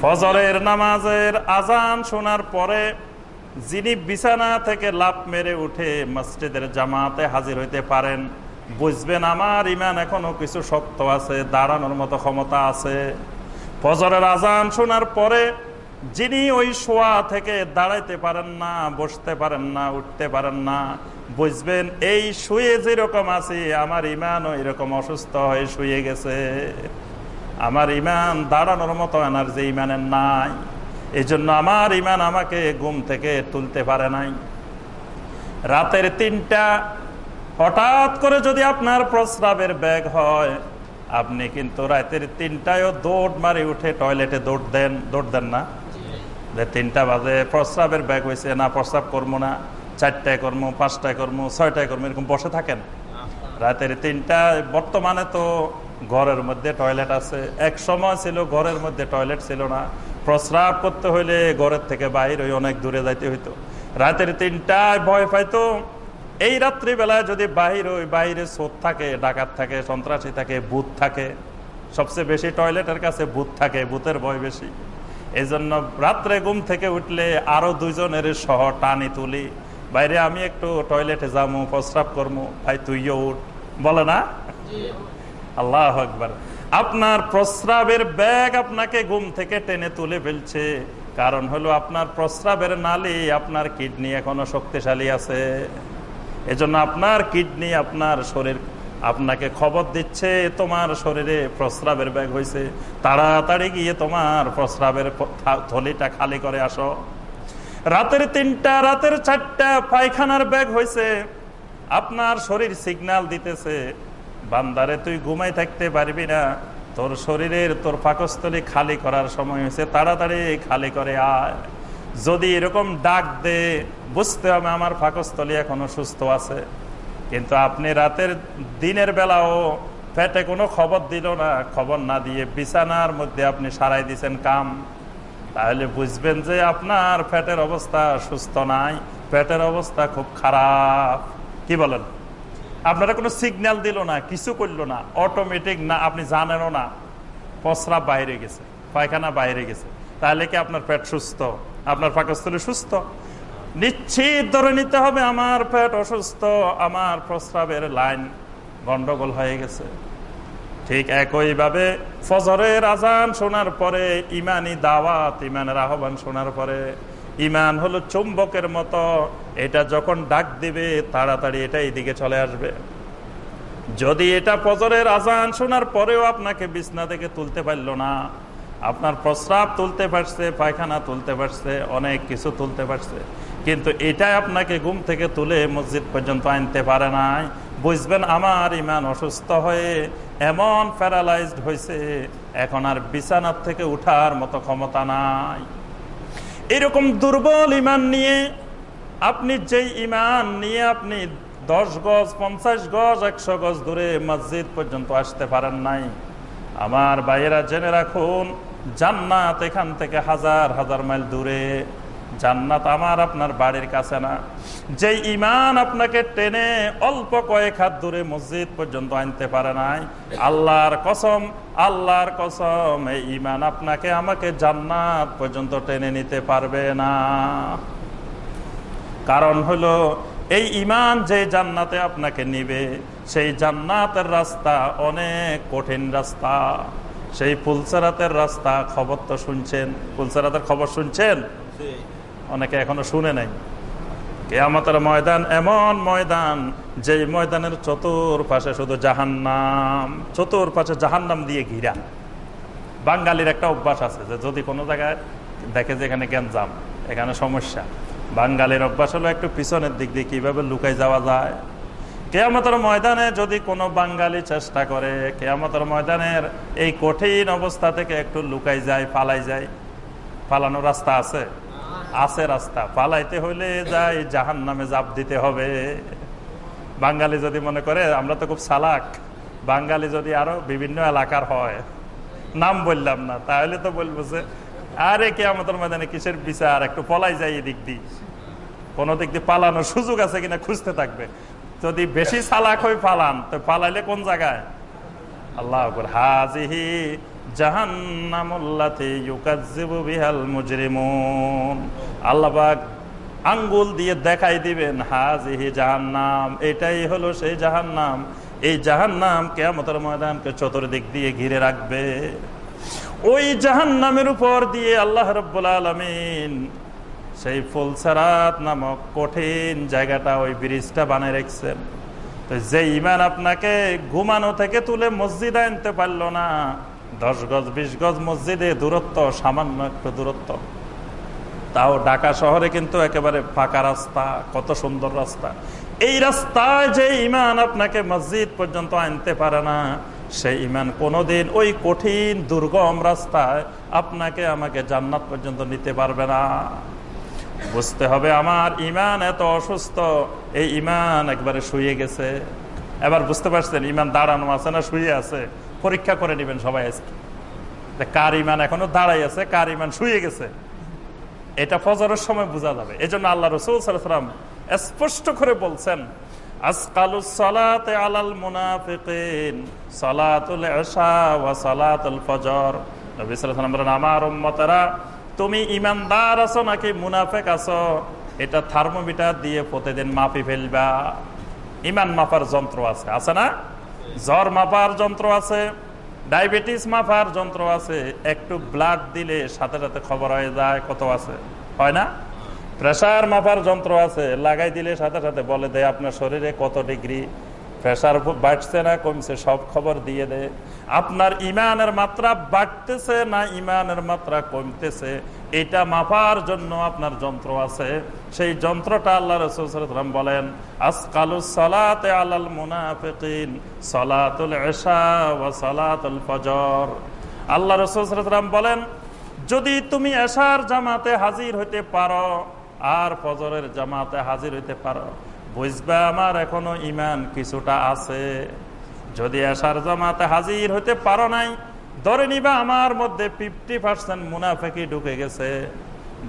ফজরের নামাজের আজান শোনার পরে যিনি বিছানা থেকে লাভ মেরে উঠে মসজিদের জামাতে হাজির হইতে পারেন, বুঝবেন আমার ইমান এখনও কিছু শক্ত আছে, দাঁড়ানোর মতো ক্ষমতা আছে। ফজরের আজান শোনার পরে যিনি ওই শোয়া থেকে দাঁড়াইতে পারেন না, বসতে পারেন না, উঠতে পারেন না বুঝবেন, এই শুয়ে যেরকম আছে, আমার ইমানও এরকম অসুস্থ হয়ে শুয়ে গেছে। আমার ইমান দাঁড়ানোর মতো এনার্জি ইমানের নাই। এই জন্য আমার ইমান আমাকে ঘুম থেকে তুলতে পারে নাই। রাতের তিনটা, হঠাৎ করে যদি আপনার প্রস্রাবের ব্যাগ হয়, আপনি কিন্তু রাতের তিনটায়ও দৌড় মারি উঠে টয়লেটে দৌড় দেন দৌড় দেন না? যে তিনটা বাজে, প্রস্রাবের ব্যাগ হয়েছে, না, প্রস্রাব করব না। চারটায় কর্ম পাঁচটায় কর্ম ছয়টায় কর্ম এরকম বসে থাকেন। রাতের তিনটা বর্তমানে তো ঘরের মধ্যে টয়লেট আছে। এক সময় ছিল ঘরের মধ্যে টয়লেট ছিল না। প্রস্রাব করতে হইলে ঘরের থেকে বাইর ওই অনেক দূরে যাইতে হইতো। রাতের তিনটায় ভয় পাইতো। এই রাত্রিবেলায় যদি বাহির ওই বাইরে সোদ থাকে ডাকাত থাকে সন্ত্রাসী থাকে বুথ থাকে সবচেয়ে বেশি টয়লেটের কাছে বুথ থাকে বুথের ভয় বেশি। এই জন্য রাত্রে ঘুম থেকে উঠলে আরও দুইজনের সহ টানি তুলি বাইরে আমি একটু টয়লেটে যাব প্রস্রাব করব ভাই তুইও উঠ। বলে না? আল্লাহ একবার আপনার প্রস্রাবের ব্যাগ আপনাকে ঘুম থেকে টেনে তুলে ফেলছে। কারণ হলো আপনার প্রস্রাবের নালি আপনার কিডনি এখনও শক্তিশালী আছে। এজন্য আপনার কিডনি আপনার শরীর আপনাকে খবর দিচ্ছে তোমার শরীরে প্রস্রাবের ব্যাগ হয়েছে তাড়াতাড়ি গিয়ে তোমার প্রস্রাবের থলিটা খালি করে আসো। রাতের তিনটা, রাতের চারটা পায়খানার ব্যাগ হয়েছে আপনার শরীর সিগনাল দিতেছে, বান্দারে, তুই ঘুমাই থাকতে পারবি না। তোর শরীরের, তোর পাকস্থলী খালি করার সময় হয়েছে তাড়াতাড়ি খালি করে আয়। যদি এরকম ডাক দে, বুঝতে হবে আমার পাকস্থলী এখনও সুস্থ আছে। কিন্তু আপনি রাতের দিনের বেলাও পেটে কোনো খবর দিল না। খবর না দিয়ে বিছানার মধ্যে আপনি সারাই দিছেন কাম। তাহলে বুঝবেন যে আপনার ফ্যাটের অবস্থা সুস্থ নাই পেটের অবস্থা খুব খারাপ। কি বলেন? আপনারা কোনো সিগন্যাল দিল না, কিছু করল না অটোমেটিক না, আপনি জানেনও না, পসরা বাইরে গেছে, পায়খানা বাইরে গেছে। তাহলে কি আপনার পেট সুস্থ? আপনার পাকস্থলী সুস্থ? নিশ্চিত ধরে নিতে হবে আমার পেট অসুস্থ, আমার প্রস্রাবের লাইন গন্ডগোল হয়ে গেছে। ঠিক একইভাবে ফজরের আজান শোনার পরে ইমানি দাওয়াত ইমানের আহ্বান শোনার পরে ইমান হলো চুম্বকের মতো, এটা যখন ডাক দিবে, তাড়াতাড়ি এটা এইদিকে চলে আসবে। যদি এটা ফজরের আজান শোনার পরেও আপনাকে বিছনা থেকে তুলতে পারল না, আপনার প্রস্রাব তুলতে পারছে, পায়খানা তুলতে পারছে, অনেক কিছু তুলতে পারছে, কিন্তু এটাই আপনাকে ঘুম থেকে তুলে মসজিদ পর্যন্ত আনতে পারে নাই, বুঝবেন আমার ইমান অসুস্থ হয়ে এমন প্যারালাইজড হয়েছে এখন আর বিছানার থেকে উঠার মতো ক্ষমতা নাই। এরকম দুর্বল ইমান নিয়ে, আপনি যেই ইমান নিয়ে আপনি দশ গজ, পঞ্চাশ গজ, একশো গজ দূরে মসজিদ পর্যন্ত আসতে পারেন নাই, আমার বাইরা জেনে রাখুন, জান্নাত এখান থেকে হাজার হাজার মাইল দূরে। জান্নাত আমার আপনার বাড়ির কাছে না। যে ইমান আপনাকে টেনে অল্প কয়েক হাত দূরে মসজিদ পর্যন্ত আনতে পারে নাই। আল্লাহর কসম আল্লাহর কসম, এই ইমান আপনাকে আমাকে জান্নাত পর্যন্ত টেনে নিতে পারবে না। কারণ হলো, এই ইমান যে জান্নাতে আপনাকে নিবে, সেই জান্নাতের রাস্তা অনেক কঠিন রাস্তা। সেই ফুলসেরাতের রাস্তা খবর তো শুনছেন? ফুলসেরাতের খবর শুনছেন? অনেকে এখনও শুনে নাই। কেয়ামতের ময়দান এমন ময়দান যে ময়দানের চতুর পাশে শুধু জাহান্নাম চতুর পাশে জাহান্নাম দিয়ে ঘিরা। বাঙালির একটা অভ্যাস আছে যে যদি কোনো জায়গায় দেখে যে এখানে গ্যাঞ্জাম, এখানে সমস্যা, বাঙালির অভ্যাস হলো একটু পিছনের দিক দিয়ে কীভাবে লুকাই যাওয়া যায়। কেয়ামতের ময়দানে যদি কোনো বাঙালি চেষ্টা করে, কেয়ামতের ময়দানের এই কঠিন অবস্থা থেকে একটু লুকাই যায়, পালাই যায়। পালানোর রাস্তা আছে? আছে রাস্তা, পালাইতে হইলে যাই জাহান নামে জাপ দিতে হবে। বাঙালি যদি মনে করে, আমরা তো খুব সালাক, বাঙালি যদি আরও বিভিন্ন এলাকার হয়, নাম বললাম না, তাহলে তো বলব যে, আরে কে আমাদের ময়দানে কিসের বিচার, একটু পলাই যাই এদিক দিয়ে। কোনো দিক দিয়ে পালানোর সুযোগ আছে কিনা খুঁজতে থাকবে। যদি বেশি সালাক হয়ে পালান, তো পালাইলে কোন জায়গায়? আল্লাহ হাজিহি জাহান্নামুল্লাতে ইউকাজ্জিবু বিহাল মুজরিমুন। আল্লাহবাক আঙ্গুল দিয়ে দেখাই দিবেন হাজিহি জাহান্নাম, এটাই হলো সেই জাহান্নাম। এই জাহান্নাম কেয়ামতের ময়দানকে চতুর্দিক দিয়ে ঘিরে রাখবে। ওই জাহান্নামের উপর দিয়ে আল্লাহ রব্বুল আলমিন সেই ফুলসারাত নামক কঠিন জায়গাটা ওই ব্রিজটা বানিয়ে রেখছেন। তো যে ইমান আপনাকে ঘুমানো থেকে তুলে মসজিদে আনতে পারল না দশ গজ, বিশ গজ মসজিদে দূরত্ব, সামান্য একটু দূরত্ব। তাও ঢাকা শহরে কিন্তু একেবারে ফাঁকা রাস্তা, কত সুন্দর রাস্তা। এই রাস্তায় যে ইমান আপনাকে মসজিদ পর্যন্ত আনতে পারে না, সেই ইমান কোনোদিন ওই কঠিন, দুর্গম রাস্তায় আপনাকে আমাকে জান্নাত পর্যন্ত নিতে পারবে না। বুঝতে হবে আমার ইমান এত অসুস্থ, এই ইমান একবারে শুয়ে গেছে। এবার বুঝতে পারছেন, ইমান দাঁড়ানো আছে না শুয়ে আছে? পরীক্ষা করে নেবেন সবাই আজকে। কার ইমান এখনও দাঁড়াই আছে, কার ইমান শুয়ে গেছে, এটা ফজরের সময় বোঝা যাবে। এই জন্য আল্লাহ রসুল সাল্লাম স্পষ্ট করে বলছেন তুমি নাকি মুনাফেক আছো? এটা থার্মোমিটার দিয়ে প্রতিদিন ইমান মাপার যন্ত্র আছে আছে না? জ্বর মাপার যন্ত্র আছে, ডায়াবেটিস মাপার যন্ত্র আছে, একটু ব্লাড দিলে সাথে সাথে খবর হয়ে যায়, কত আছে, হয় না? প্রেশার মাপার যন্ত্র আছে, লাগাই দিলে সাথে সাথে বলে দেয় আপনার শরীরে কত ডিগ্রি প্রেশার বাড়ছে না, কমছে, সব খবর দিয়ে দেয় আপনার ইমানের মাত্রা বাড়তেছে না, ইমানের মাত্রা কমতেছে? এটা মাপার জন্য আপনার যন্ত্র আছে। সেই যন্ত্রটা আল্লাহ রসুলাম বলেন, আসকালু সালাতে আলাল মুনাফিকিন, সালাতুল এশা ওয়া সালাতুল ফজর। আল্লাহ রসুলাম বলেন, যদি তুমি এশার জামাতে হাজির হইতে পারো, আর ফজরের জামাতে হাজির হইতে পারো বুঝবা আমার এখনও ইমান কিছুটা আছে। যদি আসার জামাতে হাজির হতে পারো নাই, ধরে নিবা আমার মধ্যে ফিফটি পার্সেন্ট মুনাফেকি ঢুকে গেছে।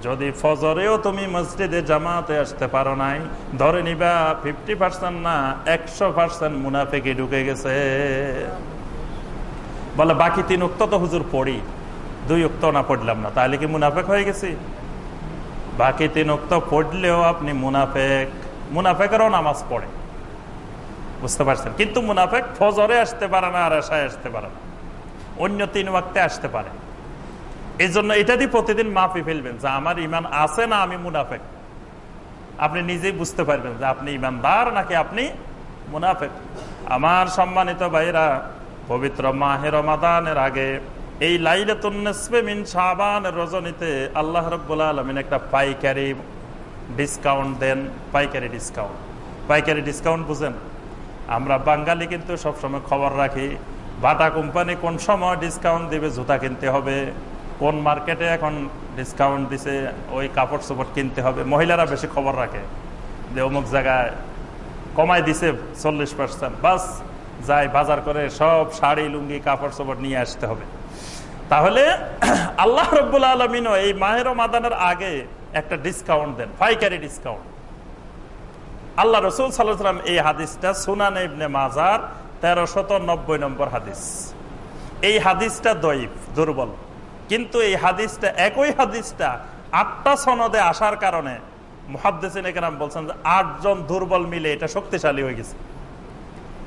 যদি ফজরেও তুমি মসজিদে জামাতে আসতে পারো নাই, ধরে নিবা ফিফটি পার্সেন্ট না, একশো পার্সেন্ট মুনাফেকি ঢুকে গেছে। বলে, বাকি তিন উক্ত তো হুজুর পড়ি, দুই উক্ত না পড়লাম না, তাহলে কি মুনাফেক হয়ে গেছি? বাকি তিন উক্ত পড়লেও আপনি মুনাফেক। মুনাফেকেরও নামাজ পড়ে। বুঝতে পারছেন? কিন্তু মুনাফেক ফজরে আসতে পারে না, আর আশায় আসতে পারে না। অন্য তিন ওয়াক্তে আসতে পারে। এই জন্য এটা দিয়ে প্রতিদিন মাফি ফেলবেন যে আমার ইমান আছে না আমি মুনাফেক। আপনি নিজেই বুঝতে পারবেন যে আপনি ইমানদার নাকি আপনি মুনাফেক। আমার সম্মানিত ভাইরা পবিত্র মাহের মাদানের আগে এই লাইলে তুন্নসবে মিন শাহবানের রজনীতে আল্লাহ রব্বুল আলমিন একটা পাইকারি ডিসকাউন্ট দেন পাইকারি ডিসকাউন্ট পাইকারি ডিসকাউন্ট বুঝেন? আমরা বাঙালি কিন্তু সবসময় খবর রাখি, বাটা কোম্পানি কোন সময় ডিসকাউন্ট দিবে, জুতা কিনতে হবে, কোন মার্কেটে এখন ডিসকাউন্ট দিছে, ওই কাপড় চোপড় কিনতে হবে, মহিলারা বেশি খবর রাখে যে অমুক জায়গায় কমাই দিছে চল্লিশ পার্সেন্ট বাস যায় বাজার করে সব শাড়ি, লুঙ্গি, কাপড় চোপড় নিয়ে আসতে হবে। তাহলে আল্লাহ রব্বুল আলমিনও এই মাহের মাদানের আগে একটা ডিসকাউন্ট দেন, পাইকারি ডিসকাউন্ট আল্লাহ রসুল সাল্লাম এই হাদিসটা সুনান ইবনে মাজার তেরোশত নব্বই নম্বর হাদিস। এই হাদিসটা দৈব দুর্বল। কিন্তু এই হাদিসটা, একই হাদিসটা আটটা সনদে আসার কারণে বলছেন যে আটজন দুর্বল মিলে এটা শক্তিশালী হয়ে গেছে।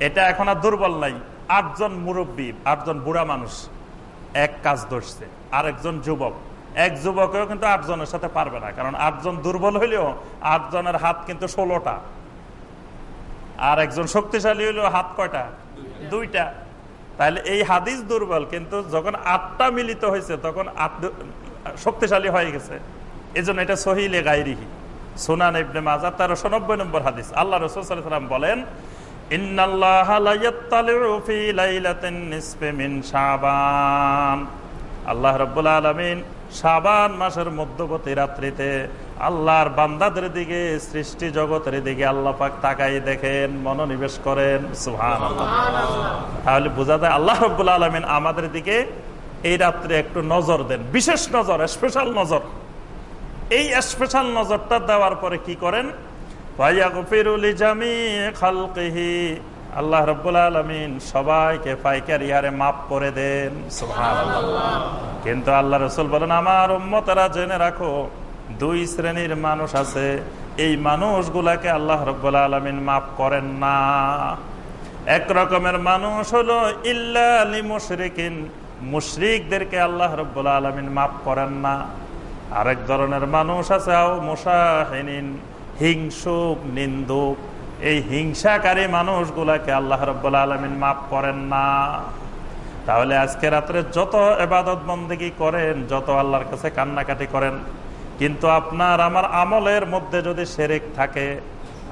এটা এখন আর দুর্বল নাই। আটজন মুরব্বী, আটজন বুড়া মানুষ এক কাজ ধরছে আর একজন যুবক। এক যুবকেও কিন্তু আটজনের সাথে পারবে না, কারণ আটজন দুর্বল হইলেও আটজনের হাত কিন্তু ষোলোটা। আর একজন শক্তিশালী হইলেও হাত কয়টা? দুইটা। তাহলে এই হাদিস দুর্বল, কিন্তু যখন আটটা মিলিত হয়েছে, তখন আট শক্তিশালী হয়ে গেছে। এই জন্য এটা সহিলে গাইরিহি সোনান ইবনে মাজার তেরোশো নব্বই নম্বর হাদিস। আল্লাহ রসুলাম বলেন আল্লাহ রব্বুল আলমিন সাবান মাসের মধ্যবর্তী রাত্রিতে আল্লাহর বান্দাদের দিকে, সৃষ্টি জগতের দিকে আল্লাহ পাক তাকাই দেখেন, মনোনিবেশ করেন। সুহান তাহলে বোঝা যায় আল্লাহ রব্বুল আলমিন আমাদের দিকে এই রাত্রে একটু নজর দেন। বিশেষ নজর স্পেশাল নজর। এই স্পেশাল নজরটা দেওয়ার পরে কি করেন? আল্লাহ রব্বুল আলমিন সবাইকে পাইকার ইয়ারে মাফ করে দেন। কিন্তু আল্লাহ রসুল বলেন আমার উম্মতেরা জেনে রাখো দুই শ্রেণির মানুষ আছে। এই মানুষগুলাকে আল্লাহ রব্বুল আলমিন মাফ করেন না। এক রকমের মানুষ হলো ইল্লা মুশরিকিন মুশরিকদেরকে আল্লাহ রব্বুল আলমিন মাফ করেন না। আরেক ধরনের মানুষ আছে মোশাহিন হিংসুক নিন্দুক। এই হিংসাকারী মানুষগুলাকে আল্লাহ রব্বুল আলমিন মাফ করেন না। তাহলে আজকে রাত্রে যত এবাদত বন্দেগি করেন, যত আল্লাহর কাছে কান্নাকাটি করেন, কিন্তু আপনার আমার আমলের মধ্যে যদি সেরেক থাকে,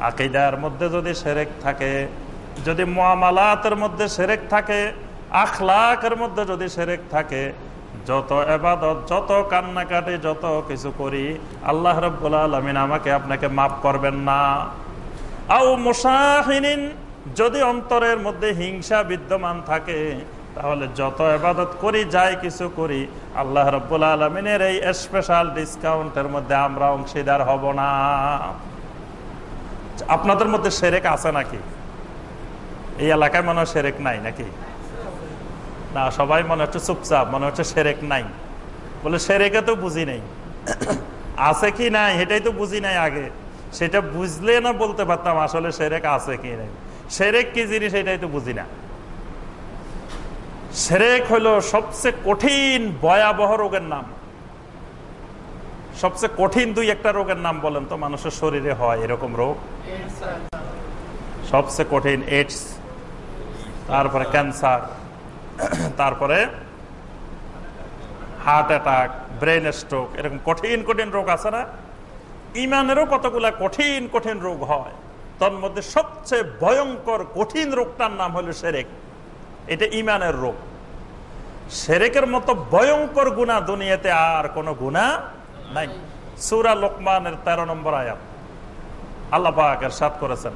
আকিদার মধ্যে যদি সেরেক থাকে, যদি মোয়ামালাতের মধ্যে সেরেক থাকে, আখলাকের মধ্যে যদি সেরেক থাকে, যত এবাদত, যত কান্নাকাটি, যত কিছু করি, আল্লাহ রব্বুল আলমিন আমাকে আপনাকে মাফ করবেন না। যদি অন্তরের মধ্যে হিংসা বিদ্যমান থাকে, তাহলে যত এবাদত করি, যাই কিছু করি, আল্লাহ রব্বুল আলমিনের এই স্পেশাল ডিসকাউন্টের মধ্যে আমরা অংশীদার হব না। আপনাদের মধ্যে সেরেক আছে নাকি? এই এলাকায় মনে হয় সেরেক নাই নাকি? না, সবাই মনে হচ্ছে চুপচাপ, মনে হচ্ছে সেরেক নাই। বলে সেরেকে তো বুঝি নাই। আছে কি নাই? এটাই তো বুঝি নাই আগে। সেটা বুঝলে না বলতে পারতাম আসলে সেরেক আছে কি নাই। সেরেক কি জিনিস এটাই তো বুঝি না। সেরেক হলো সবচেয়ে কঠিন ভয়াবহ রোগের নাম। সবচেয়ে কঠিন দুই একটা রোগের নাম বলেন তো, মানুষের শরীরে হয় এরকম রোগ। সবচেয়ে কঠিন এইডস, তারপরে ক্যান্সার, তারপরে হার্ট অ্যাটাক ব্রেন স্ট্রোক, এরকম কঠিন কঠিন রোগ আছে না? ইমানেরও কতগুলা কঠিন কঠিন রোগ হয়, তার মধ্যে সবচেয়ে ভয়ঙ্কর কঠিন রোগটার নাম হলো সেরেক। এটা ইমানের রোগ। সেরেকের মতো ভয়ঙ্কর গুণা দুনিয়াতে আর কোনো গুণা নাই। সুরা লোকমানের তেরো নম্বর আয়াত। আল্লাহ পাকের সাত করেছেন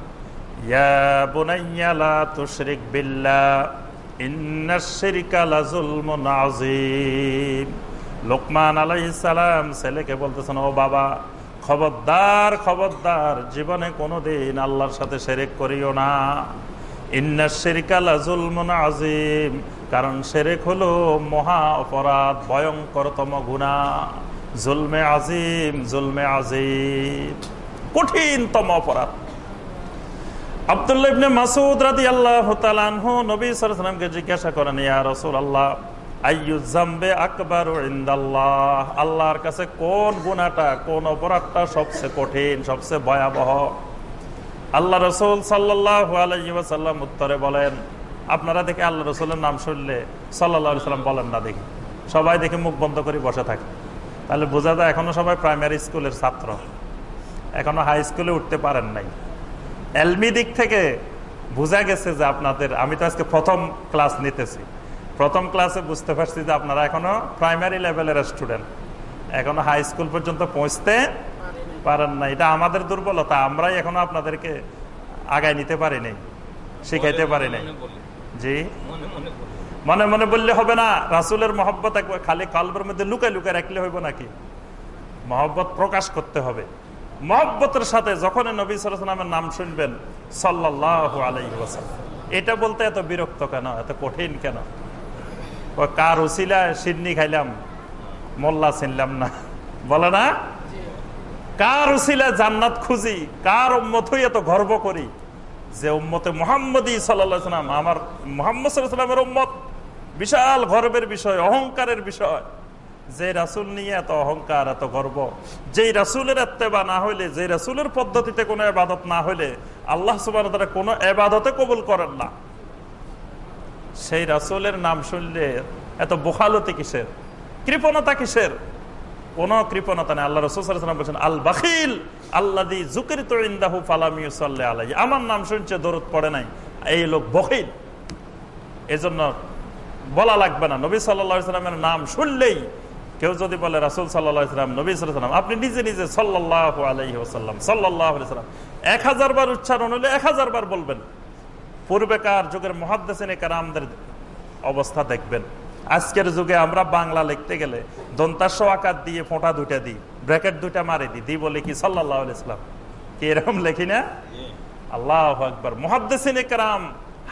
লোকমান আলাইসালাম ছেলেকে বলতেছেন, ও বাবা খবরদার খবরদার, জীবনে কোনোদিন আল্লাহর সাথে সেরেক করিও না। আজিম কারণ সেরেক হলো মহা অপরাধ, ভয়ঙ্করতম গুণা জুলমে আজিম জুলমে আজিম কঠিনতম অপরাধ। আবদুল্লাহ মাসুদ রাদি আল্লাহ তালানহ নবী সালামকে জিজ্ঞাসা করেন, ইয়া রসুল আল্লাহ আকবর আল্লাহর কাছে কোন গুণাটা, কোন অপরাধটা সবচেয়ে কঠিন, সবচেয়ে ভয়াবহ? আল্লাহ রসুল সাল্লাহ উত্তরে বলেন, আপনারা দেখে আল্লাহ রসুলের নাম শুনলে সাল্লাহ সাল্লাম বলেন না দেখি। সবাই দেখে মুখ বন্ধ করে বসে থাকে। তাহলে বোঝা যায় এখনও সবাই প্রাইমারি স্কুলের ছাত্র। এখনও হাই স্কুলে উঠতে পারেন নাই। এলমি দিক থেকে বোঝা গেছে যে আপনাদের, আমি তো আজকে প্রথম ক্লাস নিতেছি। প্রথম ক্লাসে বুঝতে পারছি যে আপনারা এখনও প্রাইমারি লেভেলের স্টুডেন্ট এখনও হাই স্কুল পর্যন্ত পৌঁছতে পারেন না। এটা আমাদের দুর্বলতা আমরাই এখনও আপনাদেরকে আগায় নিতে পারি নাই শিখাইতে পারি নাই। জি? মনে মনে বললে হবে না রাসুলের মহব্বত খালি কালবের মধ্যে লুকায় লুকায় রাখলে হইব নাকি? মহব্বত প্রকাশ করতে হবে। মহব্বতের সাথে যখন নবী সালামের নাম শুনবেন সাল্লাহ আলাই এটা বলতে এত বিরক্ত কেন? এত কঠিন কেন? কার উসিলা সিডনি খাইলাম? মোল্লা চিনলাম না। বলে না? কার উসিলা জান্নাত খুঁজি? কার উম্মত হই এত গর্ব করি? যে উম্মতে মোহাম্মদ সাল্লাম আমার মোহাম্মদ সাল্লামের উম্মত। বিশাল গর্বের বিষয়, অহংকারের বিষয়। যে রাসুল নিয়ে এত অহংকার, এত গর্ব। যেই রাসুলের এত্তেবা না হইলে যে রাসুলের পদ্ধতিতে কোনো এবাদত না হইলে, আল্লাহ সুবান কোনো এবাদতে কবুল করেন না। সেই রাসুলের নাম শুনলে এত বোখালতি কিসের? কৃপণতা কিসের? কোন কৃপণতা নেই। আল্লাহ রসুল বলছেন আল বাখিল আল্লাহ জুকির তোরিন্দাহু ফালামিউ সাল্লাহ আলাই আমার নাম শুনছে, দরদ পড়ে নাই। এই লোক বখিল। এজন্য বলা লাগবে না। নবী সাল্লামের নাম শুনলেই কেউ যদি বলে, রাসুল সাল্লাম নবী সাল্লাম আপনি নিজে নিজে সাল্লাহ আলহি ওসাল্লাম সাল্লাহ সাল্লাম এক হাজার বার উচ্চারণ হলে এক হাজার বার বলবেন। পূর্বেকার যুগের মহাদ্দেশিনে কারামদের অবস্থা দেখবেন। আজকের যুগে আমরা বাংলা লিখতে গেলে দন্তাস্য আকার দিয়ে, ফোঁটা দুইটা দিই, ব্র্যাকেট দুইটা মারে দিই। দিই বলে কি সাল্লাহ ইসলাম কি এরকম লেখি না? আল্লাহ আকবর। মহাদ্দেশিনে কারাম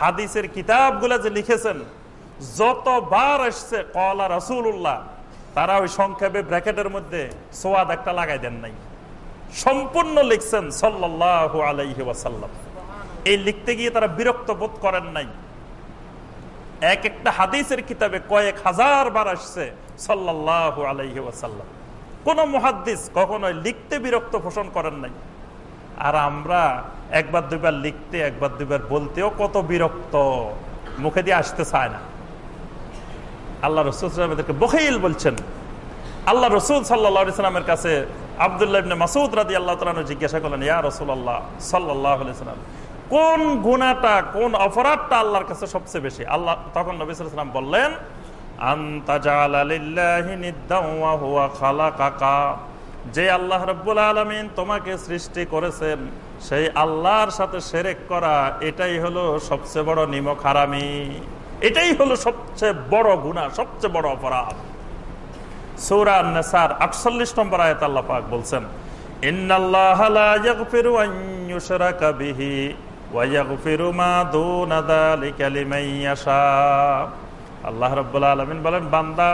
হাদিসের কিতাবগুলা যে লিখেছেন, যতবার আসছে কলা রসুল্লাহ তারা ওই সংক্ষেপে ব্র্যাকেটের মধ্যে সোয়াদ একটা লাগাই দেন নাই। সম্পূর্ণ লিখছেন সাল্লাহ আলাইহি ওয়াসাল্লাম। এই লিখতে গিয়ে তারা বিরক্ত বোধ করেন নাই। এক একটা হাদিসের কিতাবে কয়েক হাজার বার আসছে সাল্লাহ ওয়াসাল্লাম। কোন মহাদ্দিস কখনোই লিখতে বিরক্ত পোষণ করেন নাই। আর আমরা একবার দুইবার লিখতে, একবার দুইবার বলতেও কত বিরক্ত, মুখে দিয়ে আসতে চায় না। আল্লাহ রসুলকে বহিল বলছেন। আল্লাহ রসুল সাল্লা সাল্লামের কাছে আবদুল্লাহ মাসুদ রাদি আল্লাহ জিজ্ঞাসা করলেন, ইয়া রসুল্লাহ সাল্লাহ সাল্লাম কোন গুণাটা কোন অপরাধটা আল্লাহর কাছে সবচেয়ে বেশি? আল্লাহ তখন নবী বললেন যে আল্লাহ রব্বুল আলমিন তোমাকে সৃষ্টি করেছেন, সেই আল্লাহর সাথে সেরেক করা, এটাই হলো সবচেয়ে বড় নিমক হারামি। এটাই হলো সবচেয়ে বড় গুণা সবচেয়ে বড় অপরাধ। সৌরা নেসার বলছেন আল্লাহ রব্বুল্লা আলমিন বলেন, বান্দা,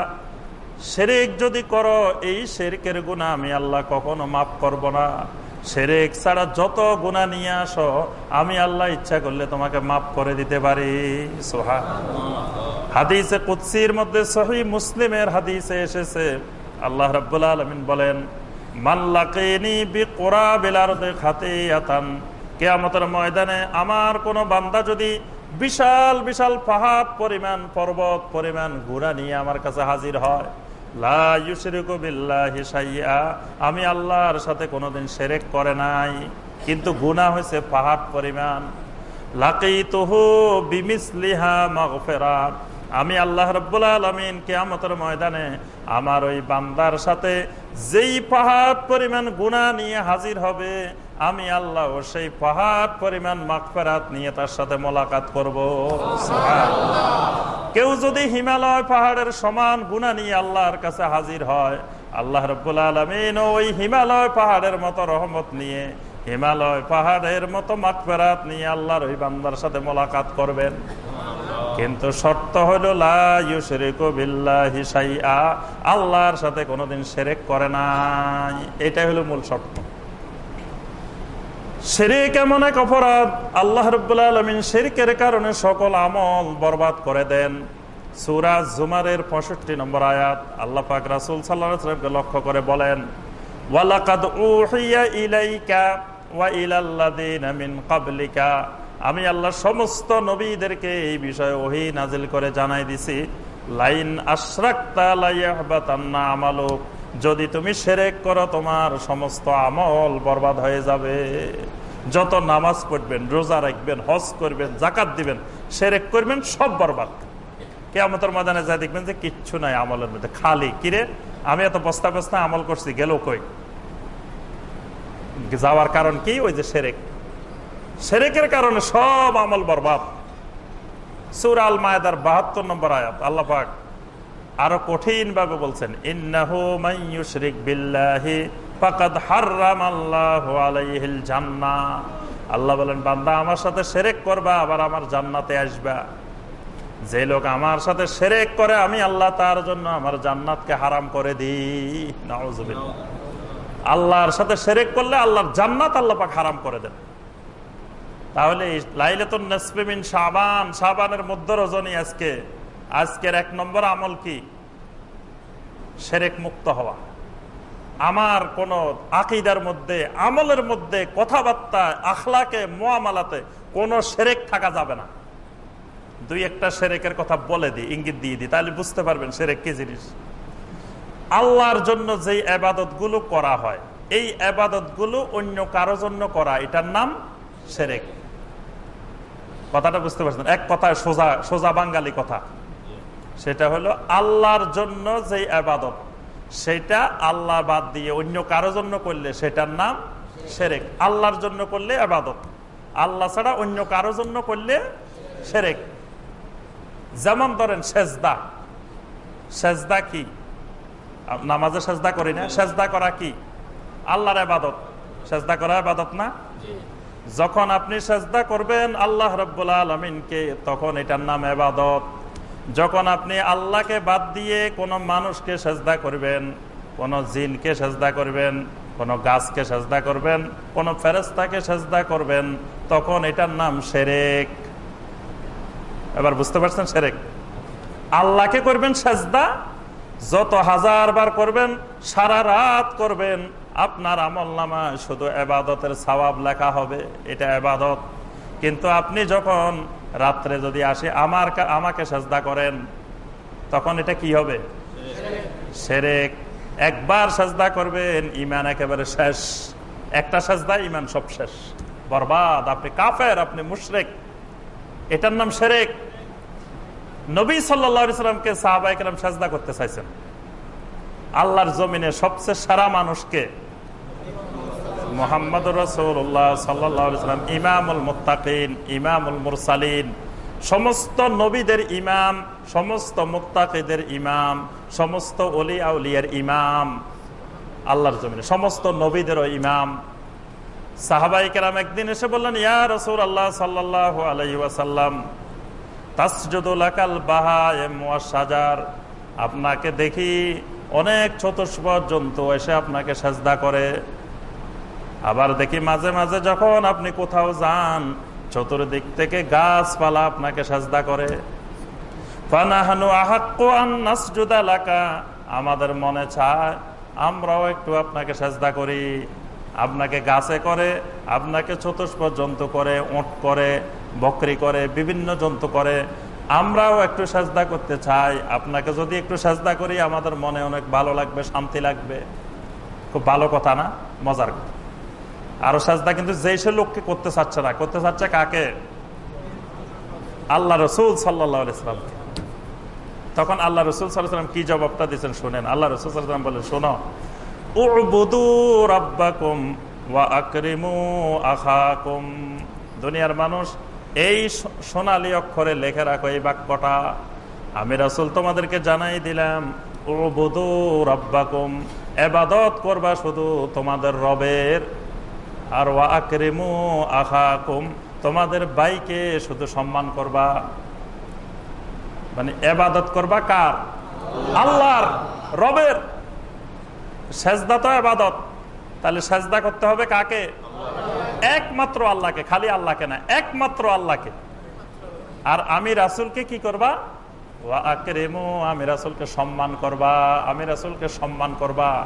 শেরেক যদি করো, এই শেরকের গুণা আমি আল্লাহ কখনো মাফ করব না। সেরেক ছাড়া যত গুণা নিয়ে আসো, আমি আল্লাহ ইচ্ছা করলে তোমাকে মাফ করে দিতে পারি। সোহা হাদিসে কুৎসির মধ্যে সহি মুসলিমের হাদিসে এসেছে। আল্লাহ রাব্বুল আলমিন বলেন মাল্লাকিনি বি কোরা বেলার খাতে আতান কেয়ামতের ময়দানে আমার কোনো বান্দা যদি বিশাল বিশাল পাহাড় পরিমাণ, পর্বত পরিমাণ ঘোড়া নিয়ে আমার কাছে হাজির হয় আমি আল্লাহর সাথে কোনোদিন সেরেক করে নাই, কিন্তু গুণা হয়েছে পাহাড় পরিমাণ। আমি আল্লাহ রব্বুল্লা আলমিন কেয়ামতের ময়দানে আমার ওই বান্দার সাথে যেই পাহাড় পরিমাণ গুণা নিয়ে হাজির হবে, আমি আল্লাহ সেই পাহাড় পরিমাণ মাকফেরাত নিয়ে তার সাথে মোলাকাত করব। কেউ যদি হিমালয় পাহাড়ের সমান গুণা নিয়ে আল্লাহর কাছে হাজির হয়, আল্লাহ রব্বুল আলমিন ওই হিমালয় পাহাড়ের মতো রহমত নিয়ে, হিমালয় পাহাড়ের মতো মাকফেরাত নিয়ে আল্লাহর ওই বান্দার সাথে মোলাকাত করবেন। কিন্তু শর্ত হইল আল্লাহর সাথে কোনোদিন সেরেক করে নাই। এটাই হলো মূল শর্ত। শেরিক এমন এক অপরাধ, আল্লাহ রব্বুল্লা আলমিন শেরিকের কারণে সকল আমল বরবাদ করে দেন। সুরাজ জুমারের পঁয়ষট্টি নম্বর আয়াত, আল্লাহ পাক রাসুল সাল্লাহকে লক্ষ্য করে বলেন, ওয়ালাকাদ উহিয়া ইলাইকা ওয়া ইলাল্লাযিনা মিন ক্বাবলিকা। আমি আল্লাহ সমস্ত নবীদেরকে এই বিষয়ে ওহি নাজিল করে জানাই দিছি। লাইন আশরাক্তা আমালুক। যদি তুমি সেরেক করো, তোমার সমস্ত আমল বরবাদ হয়ে যাবে। যত নামাজ পড়বেন, রোজা রাখবেন, হজ করবেন জাকাত দিবেন, সেরেক করবেন, সব বরবাদ। কে কেমতের ময়দানে যা দেখবেন যে কিচ্ছু নাই আমলের মধ্যে, খালি। কিরে আমি এত বস্তা বস্তা আমল করছি, গেল কই? যাওয়ার কারণ কি? ওই যে সেরেক। সেরেকের কারণে সব আমল বরবাদ। সুর আল মায়দার বাহাত্তর নম্বর আয়াত, আল্লাহ পাক আরও কঠিন ভাবে বলছেন আল্লাহ বলেন, বান্দা আমার সাথে সেরেক করবা, আবার আমার জান্নাতে আসবা। যে লোক আমার সাথে সেরেক করে, আমি আল্লাহ তার জন্য আমার জান্নাতকে হারাম করে দিই। আল্লাহর সাথে সেরেক করলে আল্লাহর জান্নাত আল্লাহ পাক হারাম করে দেন। তাহলে লাইলাতুন নসফেমিন সাবান সাবানের মধ্য রজনী আজকে। আজকের এক নম্বর আমল কি? সেরেক মুক্ত হওয়া। আমার কোন আকিদার মধ্যে, আমলের মধ্যে, কথাবার্তা, আখলাকে, মোয়ামালাতে কোন সেরেক থাকা যাবে না। দুই একটা সেরেকের কথা বলে দিই, ইঙ্গিত দিয়ে দিই, তাহলে বুঝতে পারবেন সেরেক কি জিনিস। আল্লাহর জন্য যেই আবাদতগুলো করা হয়, এই আবাদতগুলো অন্য কারও জন্য করা, এটার নাম সেরেক। কথাটা বুঝতে পারছেন? এক কথায় সোজা সোজা বাঙ্গালি কথা। সেটা হলো আল্লাহর জন্য যেই আবাদত, সেটা আল্লাহ বাদ দিয়ে অন্য কারও জন্য করলে সেটার নাম সেরেক। আল্লাহর জন্য করলে আবাদত। আল্লাহ ছাড়া অন্য কারও জন্য করলে সেরেক। যেমন ধরেন সেজদা। সেজদা কি? নামাজে সেজদা করি না। সেজদা করা কি? আল্লাহর আবাদত। সেজদা করা আবাদত না? যখন আপনি সেজদা করবেন আল্লাহ রব্বুল আলমিনকে, তখন এটার নাম এবাদত যখন আপনি আল্লাহকে বাদ দিয়ে কোনো মানুষকে সেজদা করবেন, কোনো জিনকে সেজদা করবেন, কোনো গাছকে সেজদা করবেন, কোনো ফেরস্তাকে সেজদা করবেন, তখন এটার নাম সেরেক। এবার বুঝতে পারছেন সেরেক? আল্লাহকে করবেন সেজদা, যত হাজার বার করবেন, সারা রাত করবেন আপনার আমল নামা শুধু এবাদতের সবাব লেখা হবে, এটা এবাদত। কিন্তু আপনি যখন রাত্রে যদি আসে, আমার আমাকে সাজদা করেন, তখন এটা কি হবে? সেরেক। একবার সাজদা করবেন ইমান একেবারে শেষ। একটা সাজদা ইমান সব শেষ। বরবাদ, আপনি কাফের, আপনি মুশরেক। এটার নাম সেরেক। নবী সাল্লামকে সাহাবাইকেরাম সাজদা করতে চাইছেন। আল্লাহর জমিনে সবচেয়ে সারা মানুষকে মোহাম্মদ রসুল্লাহ সাল্লাম, ইমামুল মুতাকিন ইমামুল মুরসালিন, সমস্ত নবীদের ইমাম, সমস্ত মুক্তাকিদের ইমাম, সমস্ত অলি আউলিয়ার ইমাম, আল্লাহর জমিনে, সমস্ত নবীদেরও ইমাম। সাহাবাই কেরাম একদিন এসে বললেন, ইয়া রসুল আল্লাহ সাল্লাহ আলাইসাল্লাম তাসজুদুল আকাল বাহা এম সাজার আপনাকে দেখি অনেক চতুষ্পদ জন্তু এসে আপনাকে সাজদা করে। আবার দেখি মাঝে মাঝে যখন আপনি কোথাও যান, চতুর্দিক থেকে গাছপালা আপনাকে সাজদা করে। আমাদের মনে চায় আমরাও একটু আপনাকে সাজদা করি। আপনাকে গাছে করে, আপনাকে চতুষ্প জন্তু করে, ওট করে, বকরি করে, বিভিন্ন জন্তু করে, আমরাও একটু সাজদা করতে চাই। আপনাকে যদি একটু সাজদা করি, আমাদের মনে অনেক ভালো লাগবে, শান্তি লাগবে। খুব ভালো কথা না? মজার কথা। আরও সাজদা কিন্তু যেই সে লোককে করতে চাচ্ছে না, করতে চাচ্ছে কাকে? আল্লাহ রসুল সাল্লাহ তখন আল্লাহ রসুল সাল্লাম কি জবাবটা দিচ্ছেন শোনেন। আল্লাহ রসুল সাল্লাম বলেন, শোনো দুনিয়ার মানুষ, এই সোনালী অক্ষরে লেখে রাখো এই বাক্যটা। আমি রাসুল তোমাদেরকে জানাই দিলাম ও বধু রব্বাকুম, এবাদত করবা শুধু তোমাদের রবের আর ওয়া আকরেমু আখাকুম, তোমাদের বাইকে শুধু সম্মান করবা। মানে এবাদত করবা কার? আল্লাহর, রবের। সেজদা তো এবাদত। তাহলে সেজদা করতে হবে কাকে? একমাত্র আল্লাহকে, খালি আল্লাহকে না, একমাত্র আল্লাহকে। আর আমি রাসুলকে কি করবা? আমি রাসুলকে সম্মান করবা, আমি রাসুলকে সম্মান করবা।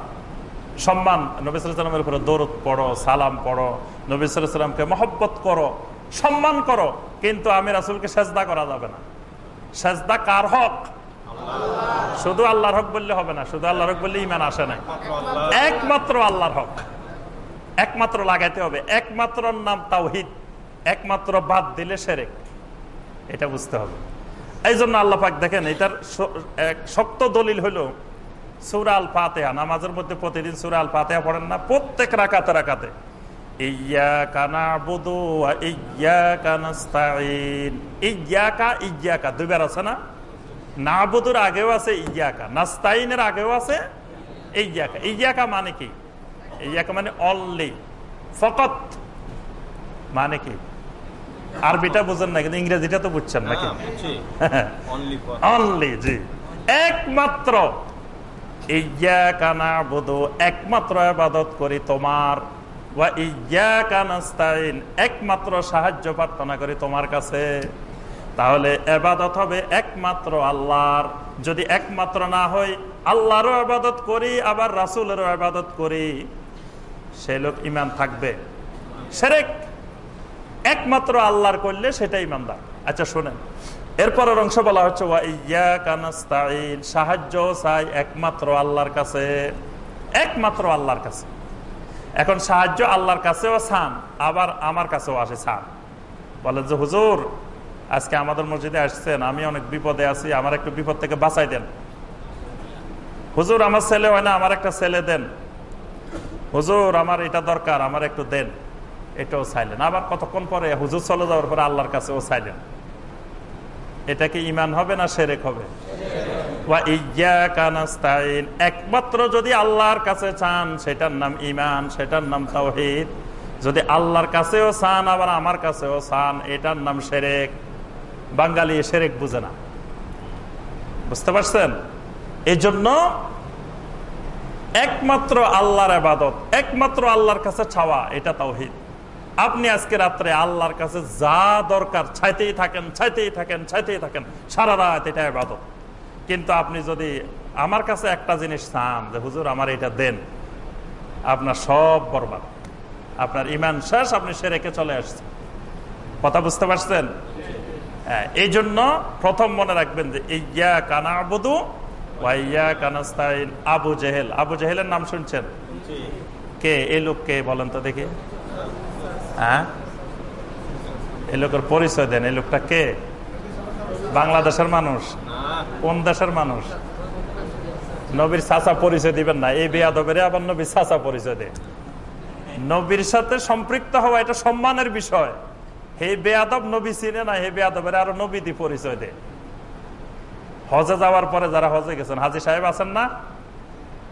সম্মান নবিসামের উপরে দৌড় পড়ো, সালাম পড়ো নবিসামকে মহব্বত করো, সম্মান করো, কিন্তু আমি রাসুলকে সেজদা করা যাবে না। সেজদা কার হক? শুধু আল্লাহর হক বললে হবে না, শুধু আল্লাহর হক বললে ইমান আসে না। একমাত্র আল্লাহর হক। একমাত্র লাগাইতে হবে, একমাত্র নাম তাওহিদ, একমাত্র বাদ দিলে সেরেক। এটা বুঝতে হবে। এই জন্য আল্লাহ পাক দেখেন, এটার শক্ত দলিল হলো সুরা আল ফাতেহা নামাজের মধ্যে প্রতিদিন সুরা আল ফাতেহা পড়েন না প্রত্যেক রাকাতে রাকাতে। ইয়া দুইবার আছে না? আগেও আছে ইয়াকা নাস্তাইনের আগেও আছে ইয়াকা ইয়াকা মানে কি? ইয়াকা মানে অনলি ফকত মানে কি? আরবিটা বুঝেন না কিন্তু ইংরেজিটা তো বুঝছেন নাকি? অনলি জি। একমাত্র একমাত্র আবাদত করি তোমার। একমাত্র সাহায্য প্রার্থনা করি তোমার কাছে। তাহলে এবাদত হবে একমাত্র আল্লাহর। যদি একমাত্র না হয় আল্লাহরও আবাদত করি, আবার রাসুলেরও আবাদত করি। সে লোক ইমান থাকবে। সেরেক। একমাত্র আল্লাহর করলে সেটা ইমানদার আচ্ছা শোনেন। এরপরের অংশ বলা হচ্ছে সাহায্য চাই একমাত্র আল্লাহর কাছে, একমাত্র আল্লাহর কাছে। এখন সাহায্য আল্লাহর কাছেও চান আবার আমার কাছেও আসে চান বলে যে, হুজুর, আজকে আমাদের মসজিদে আসছেন, আমি অনেক বিপদে আছি, আমার একটু বিপদ থেকে বাঁচাই দেন। হুজুর, আমার ছেলে হয় না, আমার একটা ছেলে দেন। হুজুর, আমার এটা দরকার, আমার একটু দেন। এটাও চাইলেন। আবার কতক্ষণ পরে হুজুর চলে যাওয়ার পরে আল্লাহর কাছেও চাইলেন। এটা কি ইমান হবে না সেরেক হবে? একমাত্র যদি আল্লাহর কাছে চান, সেটার নাম ইমান সেটার নাম তাওহিদ। যদি আল্লাহর কাছেও চান, আবার আমার কাছেও চান, এটার নাম সেরেক। বাঙালি সেরেক বুঝে না। বুঝতে পারছেন? এই জন্য একমাত্র আল্লাহর আবাদত একমাত্র আল্লাহর কাছে ছাওয়া এটা তাওহিদ। আপনি আজকে রাত্রে আল্লাহর কাছে যা দরকার ছাইতেই থাকেন ছাইতেই থাকেন ছাইতেই থাকেন সারা রাত এটা আবাদত কিন্তু আপনি যদি আমার কাছে একটা জিনিস চান যে হুজুর আমার এটা দেন। আপনার সব বরবাদ। আপনার ইমান শেষ আপনি সে রেখে চলে আসছেন। কথা বুঝতে পারছেন? হ্যাঁ, এই জন্য প্রথম মনে রাখবেন যে ইয়া কানা আবুদু ওয়াইয়া কানাস্তাইন আবু জেহেল আবু জেহেলের নাম শুনছেন? কে এই লোক কে বলেন তো দেখি। হ্যাঁ? এই লোকের পরিচয় দেন, এই লোকটা কে? বাংলাদেশের মানুষ। কোন দেশের মানুষ? নবীর চাচা পরিচয় দিবেন না, এই বেয়াদবের আবার নবীর চাচা পরিচয় দেয় নবীর সাথে সম্পৃক্ত হওয়া এটা সম্মানের বিষয়। হে বেয়াদব নবী চিনে না, হে বেয়াদবের আরও নবী দি পরিচয় দেয় হজে যাওয়ার পরে যারা হজে গেছেন, হাজি সাহেব আছেন না?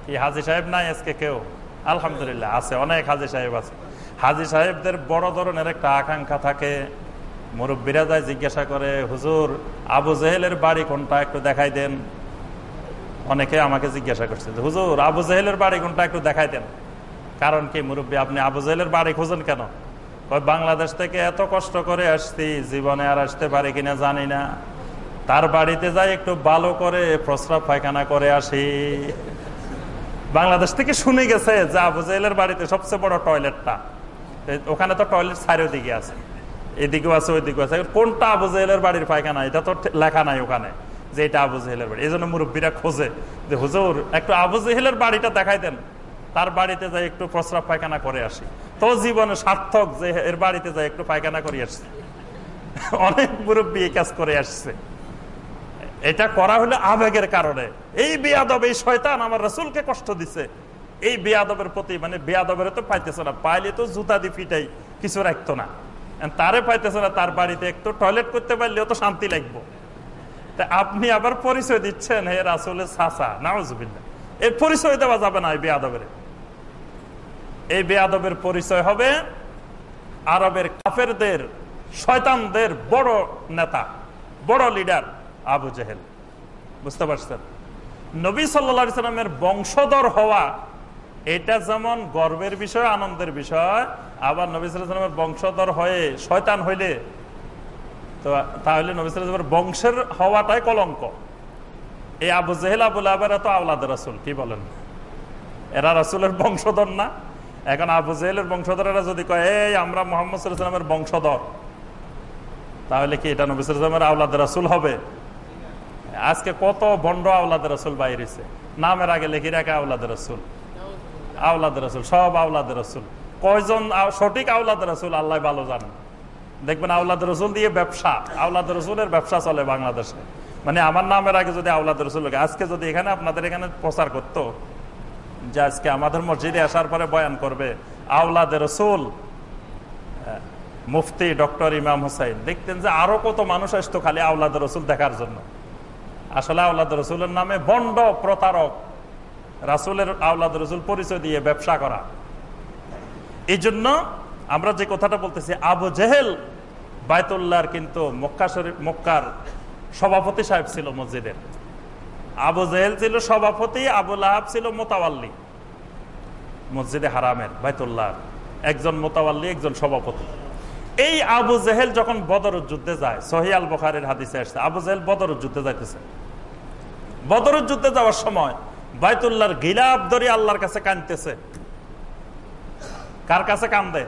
কি হাজি সাহেব নাই আজকে কেউ? আলহামদুলিল্লাহ, আছে, অনেক হাজি সাহেব আছে। হাজি সাহেবদের বড় ধরনের একটা আকাঙ্ক্ষা থাকে। মুরব্বীরা যায় জিজ্ঞাসা করে, হুজুর, আবু জেহেলের বাড়ি কোনটা? একটু দেখাই দেন। অনেকে আমাকে জিজ্ঞাসা করছে হুজুর, আবু জেহেলের বাড়ি কোনটা? একটু দেখাই দেন। কারণ কি, মুরব্বী, আপনি আবু জেহেলের বাড়ি খুঁজেন কেন? ওই বাংলাদেশ থেকে এত কষ্ট করে আসছি, জীবনে আর আসতে পারি কিনা জানি না। তার বাড়িতে যাই একটু ভালো করে, প্রস্রাব পায়খানা করে আসি। বাংলাদেশ থেকে শুনে গেছে যে আবু জেহেলের বাড়িতে সবচেয়ে বড় টয়লেটটা। ওখানে তো টয়লেট দিকে আছে। এদিকেও আছে ওই ওইদিকেও আছে। কোনটা আবু জেহেলের বাড়ির পায়খানা? এটা তো লেখা নাই ওখানে যে এটা আবু জেহেলের বাড়ি। এই জন্য মুরব্বীরা খোঁজে যে, হুজুর, একটু আবু জেহেলের বাড়িটা দেখাই দেন। তার বাড়িতে যাই একটু প্রস্রাব পায়খানা করে আসি। তো জীবনে সার্থক যে এর বাড়িতে যাই একটু পায়খানা করে আসছে। অনেক মুরব্বী এই কাজ করে আসছে। এটা করা হলো আবেগের কারণে। এই বেয়াদব, এই শয়তান আমার রসুলকে কষ্ট দিছে। এই বেয়াদবের প্রতি মানে বেয়াদবের তো পাইতেছে না, পাইলে তো জুতা দিয়ে ফিটাই, কিছু রাখতো না। তারে পাইতেছে না, তার বাড়িতে একটু টয়লেট করতে পারলেও তো শান্তি লাগবো। তা আপনি আবার পরিচয় দিচ্ছেন, হে রাসুলের সাসা নাওজুবিল্লা এর পরিচয় দেওয়া যাবে না এই বেয়াদবের। এই বেয়াদবের পরিচয় হবে আরবের কাফেরদের, শয়তানদের বড় নেতা, বড় লিডার আবু জেহেল। বুঝতে পারছেন? নবী সাল্লা সাল্লামের বংশধর হওয়া এটা যেমন গর্বের বিষয়, আনন্দের বিষয়, আবার নবী সাল্লামের বংশধর হয়ে শয়তান হইলে, তো তাহলে নবী সাল্লামের বংশের হওয়াটাই কলঙ্ক। এই আবু জেহেল আবুল আবার এত আওলাদ রাসুল, কি বলেন? এরা রাসুলের বংশধর না। এখন আবু জেহেলের বংশধরেরা যদি কয়, এই, আমরা মোহাম্মদ সাল্লামের বংশধর, তাহলে কি এটা নবী সাল্লামের আওলাদ রাসুল হবে? আজকে কত বন্ড আওলাদ রসুল বাইরেছে। নামের আগে লেখি রাখে আওলাদ রসুল। আওলাদ রসুল, সব আওলাদ রসুল। কয়জন সঠিক আওলাদ রসুল আল্লাহ ভালো জানেন। দেখবেন আওলাদ রসুল দিয়ে ব্যবসা, আওলাদ রসুলের ব্যবসা চলে বাংলাদেশে। মানে আমার নামের আগে যদি আওলাদ রসুল আজকে যদি এখানে আপনাদের এখানে প্রচার করত, যে আজকে আমাদের মসজিদে আসার পরে বয়ান করবে, আওলাদ রসুল মুফতি ডক্টর ইমাম হোসাইন। দেখতেন যে আরও কত মানুষ আসতো খালি আওলাদ রসুল দেখার জন্য। আসলে আওলাদ রসুলের নামে বন্ড প্রতারক। রাসুলের আওলাদ রসুল পরিচয় দিয়ে ব্যবসা করা। এই জন্য আমরা যে কথাটা বলতেছি, আবু জেহেল বায়তুল্লাহর কিন্তু মক্কা শরীফ, মক্কার সভাপতি সাহেব ছিল মসজিদের। আবু জেহেল ছিল সভাপতি আবুল আহাব ছিল মোতাওয়াল্লি। মসজিদে হারামের বাইতুল্লাহ একজন মোতাওয়াল্লি, একজন সভাপতি। এই আবু জেহেল যখন বদর যুদ্ধে যায় সহিয়াল বখারের হাদিসে আসছে, আবু জেহেল বদর যুদ্ধে যাইতেছে। বদর যুদ্ধে যাওয়ার সময় বাইতুল্লাহর গিলাপ ধরে আল্লাহর কাছে কানতেছে কার কাছে কান্দে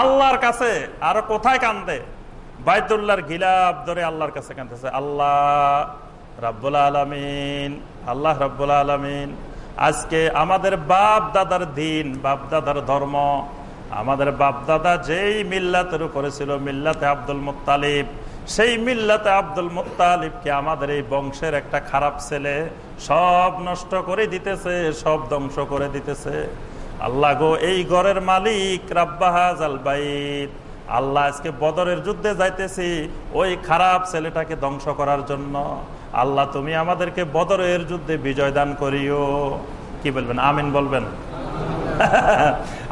আল্লাহর কাছে। আর কোথায় কান্দে বাইতুল্লাহর গিলাপ ধরে আল্লাহর কাছে কানতেছে আল্লাহ রাব্বুল আলমিন, আল্লাহ রাব্বুল আলমিন, আজকে আমাদের বাপ দাদার দিন বাপ দাদার ধর্ম। আমাদের বাপ দাদা যেই মিল্লাতের উপরে ছিল, মিল্লাতে আব্দুল মুতালিব সেই মিল্লাতে আব্দুল মুতালিবকে আমাদের এই বংশের একটা খারাপ ছেলে সব নষ্ট করে দিতেছে, সব ধ্বংস করে দিতেছে। আল্লাহ গো, এই ঘরের মালিক রাব্বাহাজ আলবাইদ আল্লাহ আজকে বদরের যুদ্ধে যাইতেছি ওই খারাপ ছেলেটাকে ধ্বংস করার জন্য। আল্লাহ, তুমি আমাদেরকে বদরের যুদ্ধে বিজয় দান করিও। কি বলবেন? আমিন বলবেন?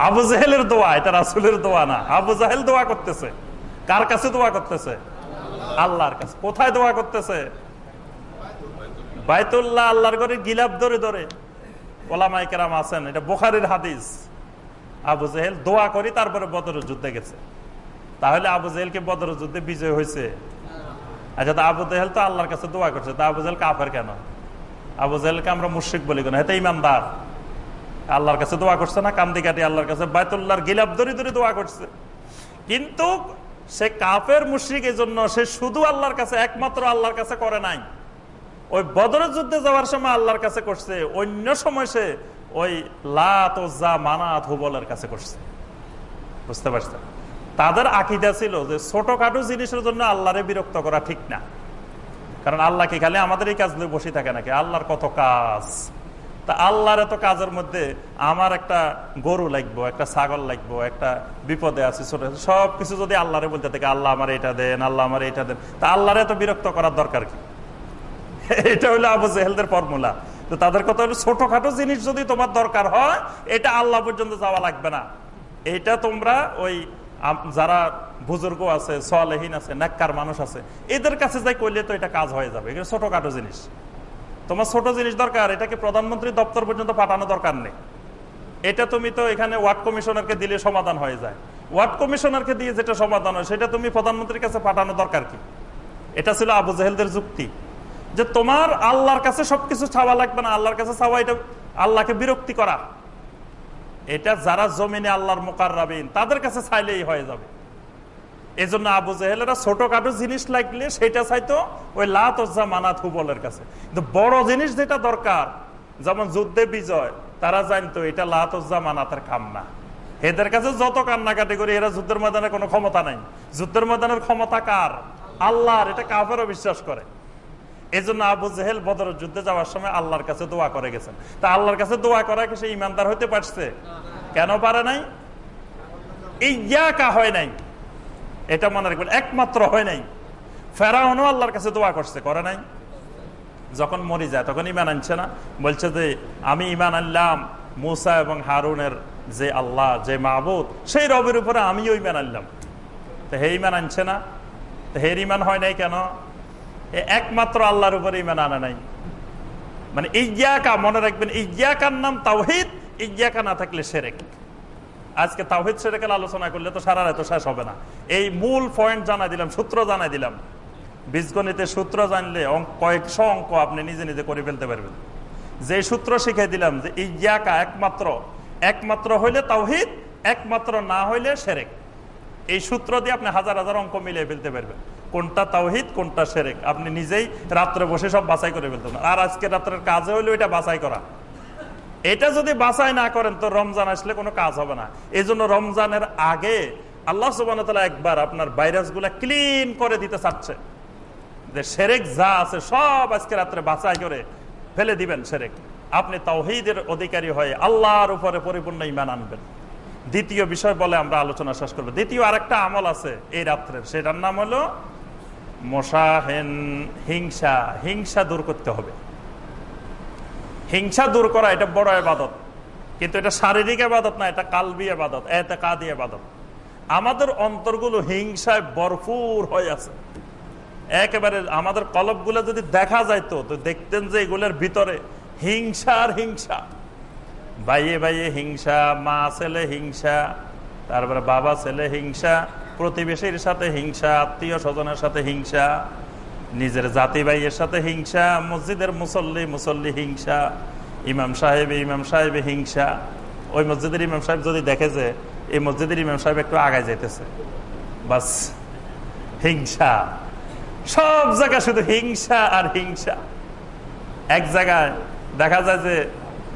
আবু জাহেলের দোয়া, এটা রাসুলের দোয়া না। আবু জাহেল দোয়া করতেছে। কার কাছে দোয়া করতেছে? আল্লাহর কাছে। কোথায় দোয়া করতেছে? বাইতুল্লাহ আল্লাহর ঘরে গিলাপ ধরে ধরে। ওলামাই কেরাম আছেন, এটা বোখারির হাদিস। আবু জাহেল দোয়া করি, তারপরে বদর যুদ্ধে গেছে। তাহলে আবু জাহেলকে বদর যুদ্ধে বিজয় হয়েছে। আচ্ছা তা আবু জাহেল তো আল্লাহর কাছে দোয়া করছে, তা আবু জাহেল কাফের কেন? আবু জাহেলকে আমরা মুশ্রিক বলি কেন? এটা ইমানদার। আল্লাহর কাছে দোয়া করছে না, কান্দি কাটি আল্লাহর কাছে। বায়তুল্লাহর গিলাপ ধরে ধরে দোয়া করছে। কিন্তু সে কাফের মুশ্রিকের জন্য সে শুধু আল্লাহর কাছে, একমাত্র আল্লাহর কাছে করে নাই। ওই বদরের যুদ্ধে যাওয়ার সময় আল্লাহর কাছে করছে, অন্য সময় সে ওই লাত মানাত হুবলের কাছে করছে। বুঝতে পারছেন? তাদের আকিদা ছিল যে ছোটখাটো জিনিসের জন্য আল্লাহরে বিরক্ত করা ঠিক না। কারণ আল্লাহ কি খালি আমাদের এই কাজ বসে থাকে নাকি? আল্লাহর কত কাজ। তা আল্লাহর এত কাজের মধ্যে আমার একটা গরু লাগবো, একটা ছাগল লাগবো, একটা বিপদে আছে, ছোট সব কিছু যদি আল্লাহরে বলতে থাকে, আল্লাহ আমার এটা দেন, আল্লাহ আমার এটা দেন, তা আল্লাহর এত বিরক্ত করার দরকার কি? এটা হলো আবু জেহেলদের ফর্মুলা। তো তাদের কথা হলো, ছোটখাটো জিনিস যদি তোমার দরকার হয়, এটা আল্লাহ পর্যন্ত যাওয়া লাগবে না। এটা তোমরা ওই যারা বুজুর্গ আছে, সলেহীন আছে, নেককার মানুষ আছে, এদের কাছে যাই করলে তো এটা কাজ হয়ে যাবে। এগুলো ছোটখাটো জিনিস। তোমার ছোট জিনিস দরকার, এটাকে প্রধানমন্ত্রী দপ্তর পর্যন্ত পাঠানো দরকার নেই। এটা তুমি তো এখানে ওয়ার্ড কমিশনারকে দিলে সমাধান হয়ে যায়। ওয়ার্ড কমিশনারকে দিয়ে যেটা সমাধান হয়, সেটা তুমি প্রধানমন্ত্রীর কাছে পাঠানো দরকার কি? এটা ছিল আবু জাহেলদের যুক্তি। যে তোমার আল্লাহর কাছে সবকিছু ছাওয়া লাগবে না, আল্লাহর কাছে ছাওয়া এটা আল্লাহকে বিরক্তি করা। এটা যারা জমিনে আল্লাহর মোকার তাদের কাছে চাইলেই হয়ে যাবে। এই জন্য আবু জাহেলেরা ছোটখাটো জিনিস লাগলে সেটা চাইতো ওই লাতজা মানাত হুবলের কাছে। কিন্তু বড় জিনিস যেটা দরকার, যেমন যুদ্ধে বিজয়, তারা জানতো এটা লাতজা মানাতের কাম না এদের কাছে যত কান্নাকাটি করি, এরা যুদ্ধের ময়দানে কোনো ক্ষমতা নাই। যুদ্ধের ময়দানের ক্ষমতা কার? আল্লাহর, এটা কাফেরও বিশ্বাস করে। এই জন্য আবু জেহেল বদর যুদ্ধে যাওয়ার সময় আল্লাহর কাছে দোয়া করে গেছেন। তা আল্লাহর কাছে দোয়া করা কি সে ইমানদার হতে পারছে? কেন পারে নাই? ইয়াকা হয় নাই। এটা মনে রাখবেন, একমাত্র হয় নাই। ফেরাউনও আল্লাহর কাছে দোয়া করছে, করে নাই। যখন মরি যায়, তখন ইমান আনছে না। বলছে যে, আমি ইমান আনলাম, মুসা এবং হারুনের যে আল্লাহ, যে মাহবুদ সেই রবের উপরে আমিও ইমান আনলাম। তো হে ইমান আনছে না? তো হের ইমান হয় নাই কেন? এ একমাত্র আল্লাহর উপরে ইমান আনা নাই। মানে ইজ্ঞাকা মনে রাখবেন ইজ্ঞাকার নাম তাওহিদ ইজ্ঞাকা না থাকলে সেরেক। আজকে তাওহিদ সেরেকের আলোচনা করলে? তো সারা রাত শেষ হবে না। এই মূল পয়েন্ট জানাই দিলাম, সূত্র জানাই দিলাম। বীজগণিতের সূত্র জানলে কয়েকশো অঙ্ক আপনি নিজে নিজে করে ফেলতে পারবেন। যে সূত্র শিখে দিলাম যে ইজ্ঞাকা একমাত্র একমাত্র হইলে তাওহিদ, একমাত্র না হইলে সেরেক। এই সূত্র দিয়ে আপনি হাজার হাজার অঙ্ক মিলিয়ে ফেলতে পারবেন। কোনটা তাওহিদ, কোনটা সেরেক? আপনি নিজেই রাত্রে বসে সব বাছাই করে ফেলতেন আর আজকে রাত্রের কাজে হইলে ওইটা বাছাই করা। এটা যদি বাছাই না করেন, তো রমজান আসলে কোনো কাজ হবে না। এই রমজানের আগে আল্লাহ সুবান একবার আপনার ভাইরাসগুলা ক্লিন করে দিতে চাচ্ছে। যে সেরেক যা আছে সব আজকে রাত্রে বাছাই করে ফেলে দিবেন সেরেক। আপনি তাওহিদের অধিকারী হয়ে আল্লাহর উপরে পরিপূর্ণ ইমান আনবেন। দ্বিতীয় বিষয় বলে আমরা আলোচনা শেষ করব। দ্বিতীয় আরেকটা আমল আছে এই রাত্রের। সেটার নাম হলো মশাহেন হিংসা। হিংসা দূর করতে হবে। হিংসা দূর করা, এটা বড় আবাদত কিন্তু এটা শারীরিক আবাদত না, এটা কালবি আবাদত এতে কাদি আবাদত আমাদের অন্তরগুলো হিংসায় ভরপুর হয়ে আছে। একেবারে আমাদের কলবগুলো যদি দেখা যাইতো, তো দেখতেন যে এগুলোর ভিতরে হিংসা আর হিংসা। বাইয়ে বাইয়ে হিংসা, মা ছেলে হিংসা, তারপরে বাবা ছেলে হিংসা, প্রতিবেশীর সাথে হিংসা, আত্মীয় স্বজনের সাথে হিংসা নিজের জাতি ভাইয়ের সাথে হিংসা, মসজিদের মুসল্লি মুসল্লি হিংসা, ইমাম সাহেব ইমাম সাহেবে হিংসা। ওই মসজিদের ইমাম সাহেব যদি দেখে যে এই মসজিদের ইমাম সাহেব একটু আগায় যাইতেছে, বাস, হিংসা। সব জায়গায় শুধু হিংসা আর হিংসা। এক জায়গায় দেখা যায় যে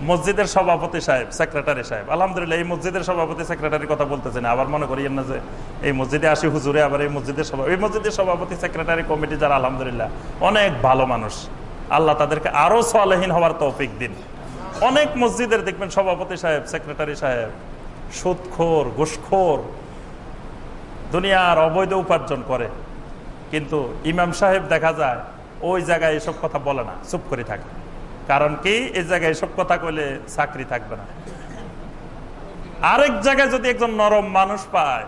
মসজিদের সভাপতি সাহেব সেক্রেটারি সাহেব। আলহামদুলিল্লাহ, এই মসজিদের সভাপতি সেক্রেটারির কথা বলতেছে না। আবার মনে করিয়েন না যে এই মসজিদে আসি, হুজুরে আবার এই মসজিদের সভা এই মসজিদের সভাপতি সেক্রেটারি কমিটি যারা, আলহামদুলিল্লাহ, অনেক ভালো মানুষ। আল্লাহ তাদেরকে আরও সলেহীন হওয়ার তৌফিক দিন। অনেক মসজিদের দেখবেন, সভাপতি সাহেব সেক্রেটারি সাহেব, সুদখোর, ঘুষখোর, দুনিয়ার অবৈধ উপার্জন করে। কিন্তু ইমাম সাহেব দেখা যায়, ওই জায়গায় এসব কথা বলে না। চুপ করে থাকে। কারণ কি? এই জায়গায় এসব কথা কইলে চাকরি থাকবে না। আরেক জায়গায় যদি একজন নরম মানুষ পায়,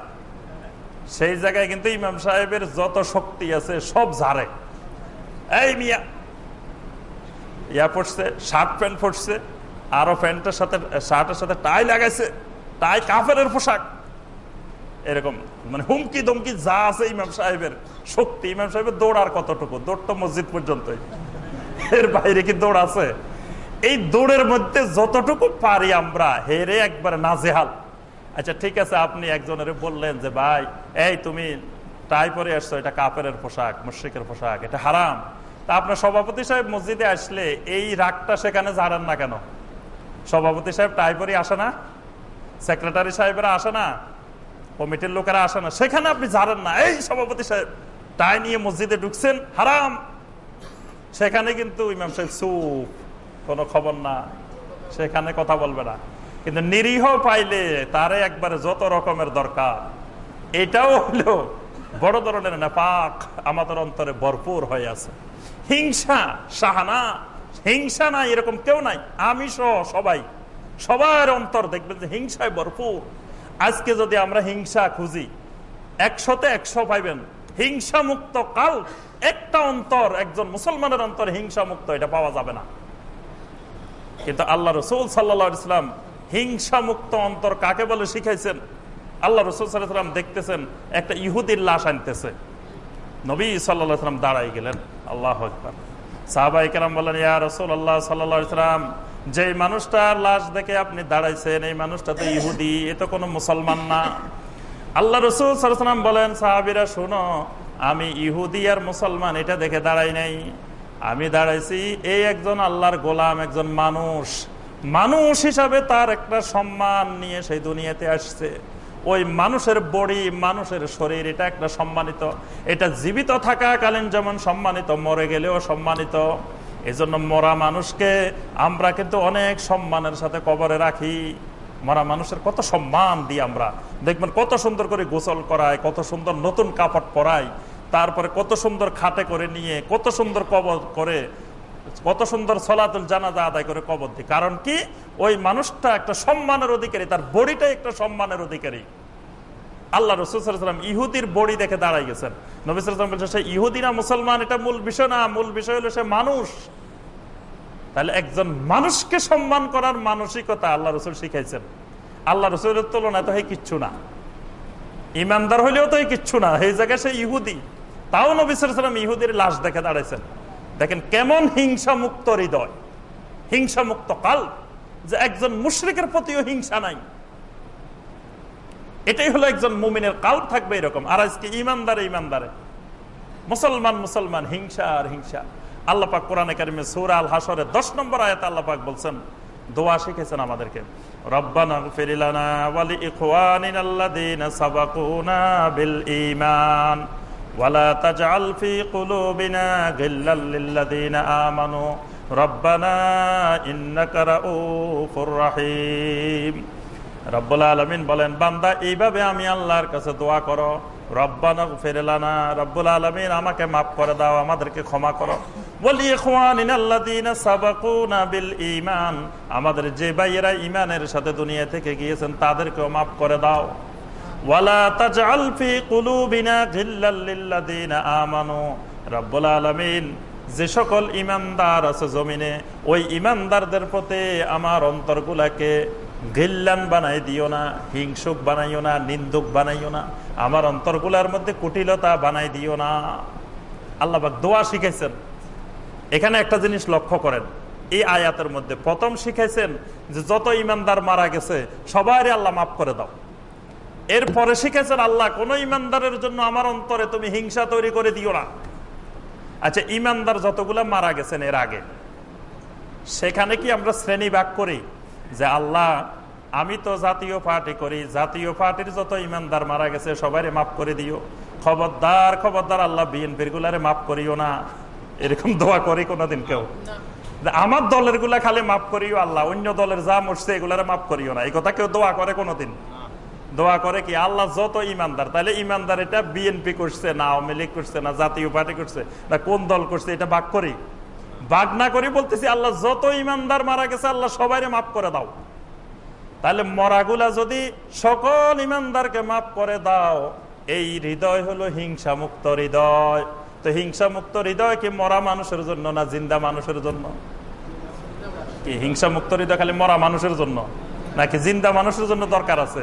সেই জায়গায় কিন্তু ইমাম সাহেবের যত শক্তি আছে সব ঝাড়ে। এই মিয়া, ইয়া পড়ছে শার্ট প্যান্ট পড়ছে আরও প্যান্টের সাথে, শার্টের সাথে টাই লাগাইছে, টাই কাফের পোশাক। এরকম মানে হুমকি দমকি যা আছে ইমাম সাহেবের, শক্তি ইমাম সাহেবের দৌড়ার কতটুকু? দৌড় তো মসজিদ পর্যন্তই। এর বাইরে কি দৌড় আছে? এই দৌড়ের মধ্যে যতটুকু পারি আমরা হেরে একবার নাজেহাল। আচ্ছা ঠিক আছে, আপনি একজনের বললেন যে, ভাই, এই তুমি টাই পরে আসছো এটা কাপের পোশাক, মুশ্রিকের পোশাক, এটা হারাম। তা আপনার সভাপতি সাহেব মসজিদে আসলে এই রাগটা সেখানে ঝাড়েন না কেন? সভাপতি সাহেব টাই পরে আসে না? সেক্রেটারি সাহেবেরা আসে না? কমিটির লোকেরা আসে না? সেখানে আপনি ঝাড়েন না। এই সভাপতি সাহেব, টাই নিয়ে মসজিদে ঢুকছেন, হারাম। সেখানে কিন্তু ইমাম সাহেব সুপ কোনো খবর না। সেখানে কথা বলবে না। কিন্তু নিরীহ পাইলে তারে একবারে যত রকমের দরকার। এটাও হলো বড় ধরনের পাক আমাদের অন্তরে ভরপুর হয়ে আছে। হিংসা, সাহানা, হিংসা নাই, এরকম কেউ নাই। আমি সহ সবাই, সবার অন্তর দেখবেন যে হিংসায় ভরপুর। আজকে যদি আমরা হিংসা খুঁজি, একশোতে একশো পাইবেন। হিংসা মুক্ত কাল, একটা অন্তর, একজন মুসলমানের অন্তর হিংসা মুক্ত এটা পাওয়া যাবে না। কিন্তু আল্লাহ রসুল সাল্লা ইসলাম হিংসা মুক্ত অন্তর কাকে বলে শিখাইছেন? আল্লাহ রসুল সাল্লাম দেখতেছেন, একটা ইহুদির লাশ আনতেছে। নবী সাল্লাম দাঁড়াই গেলেন। আল্লাহ সাহাবাই কেরাম বললেন, ইয়া রসুল আল্লাহ সাল্লাহ ইসলাম যে মানুষটার লাশ দেখে আপনি দাঁড়াইছেন, এই মানুষটা তো ইহুদি, এ তো কোনো মুসলমান না। আল্লাহ রসুল সাল্লাম বলেন, সাহাবিরা, শোনো, আমি ইহুদি আর মুসলমান, এটা দেখে দাঁড়াই নাই। আমি দাঁড়াইছি এই একজন আল্লাহর গোলাম, একজন মানুষ। মানুষ হিসাবে তার একটা সম্মান নিয়ে সেই দুনিয়াতে আসছে। ওই মানুষের বডি, মানুষের শরীর, এটা একটা সম্মানিত। এটা জীবিত থাকাকালীন যেমন সম্মানিত, মরে গেলেও সম্মানিত। এজন্য মরা মানুষকে আমরা কিন্তু অনেক সম্মানের সাথে কবরে রাখি। মরা মানুষের কত সম্মান দিই আমরা। দেখবেন কত সুন্দর করে গোসল করায়, কত সুন্দর নতুন কাপড় পরায়, তারপরে কত সুন্দর খাটে করে নিয়ে, কত সুন্দর কবর করে, কত সুন্দর সলাতুল জানাজা আদায় করে কবর দিই। কারণ কি? ওই মানুষটা একটা সম্মানের অধিকারী, তার বডিটা একটা সম্মানের অধিকারী। আল্লাহ রসুলাম ইহুদির বডি দেখে দাঁড়াই গেছেন। নবিসাম বলছে সে ইহুদিনা মুসলমান? এটা মূল বিষয় না, মূল বিষয় হলো সে মানুষ। তাহলে একজন মানুষকে সম্মান করার মানসিকতা আল্লাহ রসুল শিখাইছেন। আল্লাহ রসুলের তুলনায় তো কিচ্ছু না। ইমানদার হইলেও তো কিচ্ছু না। এই জায়গায় সে ইহুদি। তাও নবিসাম ইহুদির লাশ দেখে দাঁড়াইছেন। দেখেন কেমন হিংসা মুক্ত হৃদয়। হিংসা মুক্ত কাল। যে একজন মুশ্রিকের প্রতিও হিংসা নাই। এটাই হলো একজন মুমিনের কাল থাকবে এরকম। আর আজকে ইমানদারে ইমানদারে। মুসলমান মুসলমান, হিংসা আর হিংসা। আল্লাপাক কোরআন কারিমে সুরা আল হাসরে দশ নম্বর আয়াত আল্লাপাক বলছেন, দোয়া শিখেছেন আমাদেরকে। রব্বানা বিল রব্বুল আলমিন বলেন, বান্দা, এইভাবে আমি আল্লাহর কাছে দোয়া করো। রব্বানা ফেরেলানা রব্বুল আলমিন আমাকে মাফ করে দাও, আমাদেরকে ক্ষমা করো। আমাদের যে ভাইয়েরা ইমানের সাথে দুনিয়া থেকে গিয়েছেন, তাদেরকেও মাফ করে দাও। যে সকল ইমানদার আছে জমিনে, ওই ইমানদারদের প্রতি আমার অন্তরগুলাকে গিল্লান বানাই দিও না, হিংসুক বানাইও না, নিন্দুক বানাইও না, আমার অন্তরগুলার মধ্যে কুটিলতা বানাই দিও না। আল্লাহবাক দোয়া শিখেছেন এখানে একটা জিনিস লক্ষ্য করেন, এই আয়াতের মধ্যে প্রথম শিখাইছেন যে যত ইমানদার মারা গেছে সবাই আল্লাহ মাফ করে দাও। এরপরে শিখেছেন আল্লাহ, কোন ইমানদারের জন্য আমার অন্তরে তুমি হিংসা তৈরি করে দিও না। আচ্ছা ইমানদার যতগুলো মারা গেছেন এর আগে, সেখানে কি আমরা শ্রেণি ভাগ করি? যে আল্লাহ, আমি তো জাতীয় পার্টি করি, জাতীয় পার্টির যত ইমানদার মারা গেছে সবাই মাফ করে দিও। খবরদার খবরদার আল্লাহ বিএনপির গুলারে মাফ করিও না। এরকম দোয়া করি কোনোদিন কেউ। আমার দলেরগুলা খালি মাফ করিও আল্লাহ অন্য দলের যা মরছে এগুলার মাফ করিও না। এই কথা কেউ দোয়া করে কোনোদিন? দোয়া করে কি আল্লাহ যত ইমানদার তাহলে ইমানদার এটা বিএনপি করছে না আওয়ামী লীগ করছে না জাতীয় পার্টি করছে না কোন দল করছে এটা বাক করি। বাঘ না করি বলতেছি আল্লাহ যত ইমানদার মারা গেছে আল্লাহ সবাই মাফ করে দাও। তাহলে মরাগুলা যদি সকল ইমানদারকে মাফ করে দাও এই হৃদয় হলো হিংসা মুক্ত হৃদয়। তো হিংসা মুক্ত হৃদয় কি মরা মানুষের জন্য না জিন্দা মানুষের জন্য? কি হিংসা মুক্ত হৃদয় খালি মরা মানুষের জন্য? নাকি জিন্দা মানুষের জন্য দরকার আছে?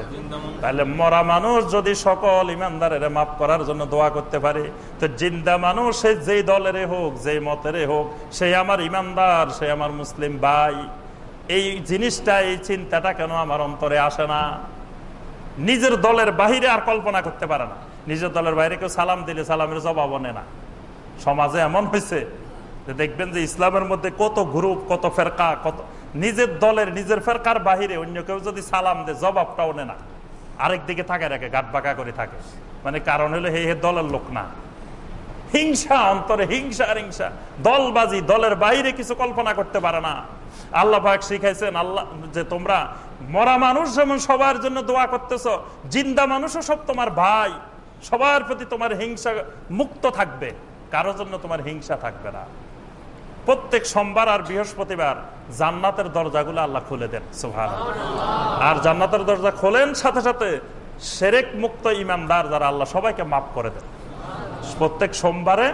তাহলে মরা মানুষ যদি সকল ইমানদারের মাফ করার জন্য দোয়া করতে পারে তো জিন্দা মানুষ সে যেই দলের হোক যেই মতের হোক সে আমার ইমানদার সে আমার মুসলিম ভাই। এই জিনিসটা এই চিন্তাটা কেন আমার অন্তরে আসে না? নিজের দলের বাহিরে আর কল্পনা করতে পারে না। নিজের দলের বাইরে কেউ সালাম দিলে সালামের জবাব নেয় না। সমাজে এমন হয়েছে যে দেখবেন যে ইসলামের মধ্যে কত গ্রুপ, কত ফেরকা, কত নিজের দলের, নিজের ফেরকার বাহিরে অন্য কেউ যদি সালাম দেয়, জবাবটাও নেয় না। আরেক দিকে থাকে রাখে গাট বাঁকা করে থাকে। মানে কারণ হলো হে হে দলের লোক না। হিংসা, অন্তরে হিংসা আর হিংসা। দলবাজি, দলের বাইরে কিছু কল্পনা করতে পারে না। আল্লাহ শিখাইছেন, আল্লাহ যে তোমরা মরা মানুষ যেমন সবার জন্য দোয়া করতেছ, জিন্দা মানুষও সব তোমার ভাই। সবার প্রতি তোমার হিংসা মুক্ত থাকবে। কারও জন্য তোমার হিংসা থাকবে না। প্রত্যেক সোমবার আর বৃহস্পতিবার জান্নাতের দরজাগুলো আল্লাহ খুলে দেন সুহান আর জান্নাতের দরজা খোলেন সাথে সাথে সেরেক মুক্ত ইমানদার যারা আল্লাহ সবাইকে মাফ করে দেন। প্রত্যেক সোমবারে,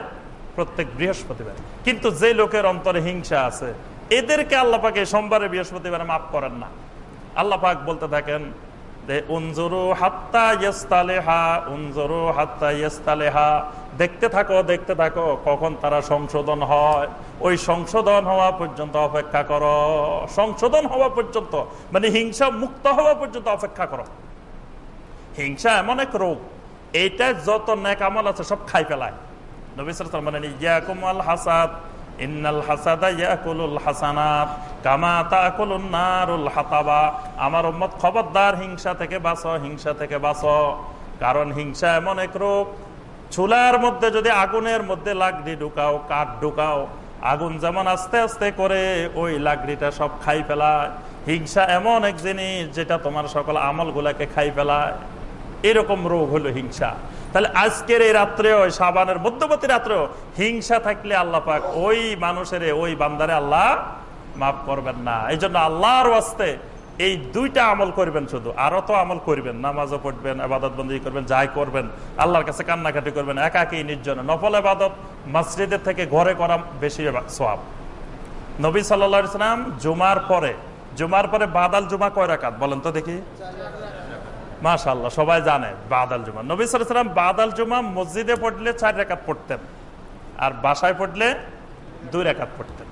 প্রত্যেক বৃহস্পতিবার। কিন্তু যে লোকের অন্তরে হিংসা আছে, এদেরকে আল্লাহ পাকে সোমবারে, বৃহস্পতিবারে মাফ করেন না। আল্লাহ পাক বলতে থাকেন দেখতে থাকো দেখতে থাকো, কখন তারা সংশোধন হয়। ওই সংশোধন হওয়া পর্যন্ত অপেক্ষা করো। সংশোধন হওয়া পর্যন্ত মানে হিংসা মুক্ত হওয়া পর্যন্ত অপেক্ষা করো। হিংসা এমন এক রোগ, এইটা যত নেক আমল আছে সব খাই ফেলায়। নবী মানে হাসাদ ইন্নাল হাসাদা কামা হাতাবা। হিংসা থেকে হিংসা থেকে কারণ হিংসা এমন এক চুলার মধ্যে যদি আগুনের মধ্যে লাকড়ি ঢুকাও, কাঠ ঢুকাও, আগুন যেমন আস্তে আস্তে করে ওই লাকড়িটা সব খাই ফেলায়। হিংসা এমন এক জিনিস যেটা তোমার সকল আমল খাই ফেলায়। এরকম রোগ হলো হিংসা। তাহলে আজকের এই রাত্রেও সাবানের মধ্যবর্তী রাত্রেও হিংসা থাকলে আল্লাহ পাক ওই মানুষের, ওই বান্দারে আল্লাহ মাফ করবেন না। এই জন্য আল্লাহর ওয়াস্তে এই দুইটা আমল করবেন শুধু। আরও তো আমল করবেন, নামাজও পড়বেন আবাদত বন্দী করবেন, যাই করবেন, আল্লাহর কাছে কান্নাকাটি করবেন, একাকি নির্জনে। নফল আবাদত মসজিদের থেকে ঘরে করা বেশি সোয়াব নবী সাল্লা সাল্লাম জুমার পরে জুমার পরে বাদাল জুমা কয় রাকাত বলেন তো দেখি? মাশাল্লাহ সবাই জানে, বাদাল জুমা। নবী সালাম বাদাল জুমা মসজিদে পড়লে চার রেখাত পড়তেন, আর বাসায় পড়লে দুই রেখাত পড়তেন।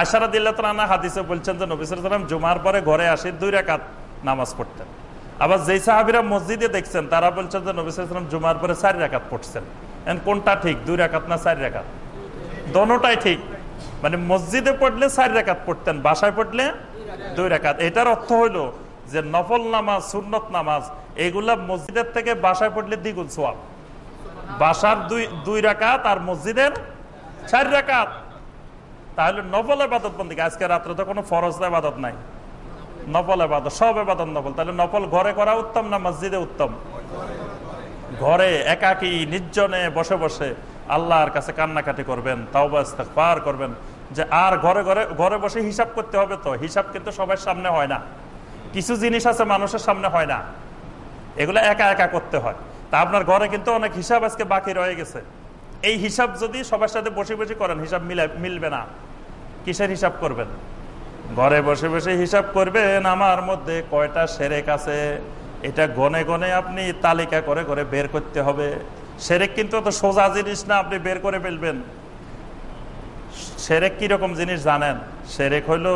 আশারা দিল্লা হাদিসে বলছেন যে নবী সালাম জুমার পরে ঘরে আসে দুই রেখাত নামাজ পড়তেন। আবার যেই সাহাবিরা মসজিদে দেখছেন, তারা বলছেন যে নবী সালাম জুমার পরে চার রেখাত পড়ছেন। কোনটা ঠিক, দুই রেখাত না চার রেখাত? দোনোটাই ঠিক। মানে মসজিদে পড়লে চার রেখাত পড়তেন, বাসায় পড়লে দুই রেখাত। এটার অর্থ হইল যে নফল নামাজ, সুন্নত নামাজ, এগুলা মসজিদের থেকে বাসায় পড়লে দ্বিগুণ সোয়াব বাসার দুই দুই রাকাত আর মসজিদের চার রাকাত। তাহলে নফল এবাদত বন্দি। আজকে রাত্রে তো কোনো ফরজ এবাদত নাই। নফল এবাদত সব এবাদত নফল। তাহলে নফল ঘরে করা উত্তম না মসজিদে উত্তম? ঘরে একাকি, নির্জনে বসে বসে আল্লাহর কাছে কান্নাকাটি করবেন তাও পার করবেন। যে আর ঘরে ঘরে ঘরে বসে হিসাব করতে হবে তো। হিসাব কিন্তু সবার সামনে হয় না। কিছু জিনিস আছে মানুষের সামনে হয় না। এগুলো একা একা করতে হয়। তা আপনার ঘরে কিন্তু অনেক হিসাব আজকে বাকি রয়ে গেছে। এই হিসাব যদি সবার সাথে বসে বসে করেন, হিসাব মিলে, মিলবে না। কিসের হিসাব করবেন? ঘরে বসে বসে হিসাব করবেন, আমার মধ্যে কয়টা সেরেক আছে। এটা গনে গনে আপনি তালিকা করে করে বের করতে হবে। সেরেক কিন্তু অত সোজা জিনিস না, আপনি বের করে ফেলবেন। সেরেক কীরকম জিনিস জানেন? সেরেক হইল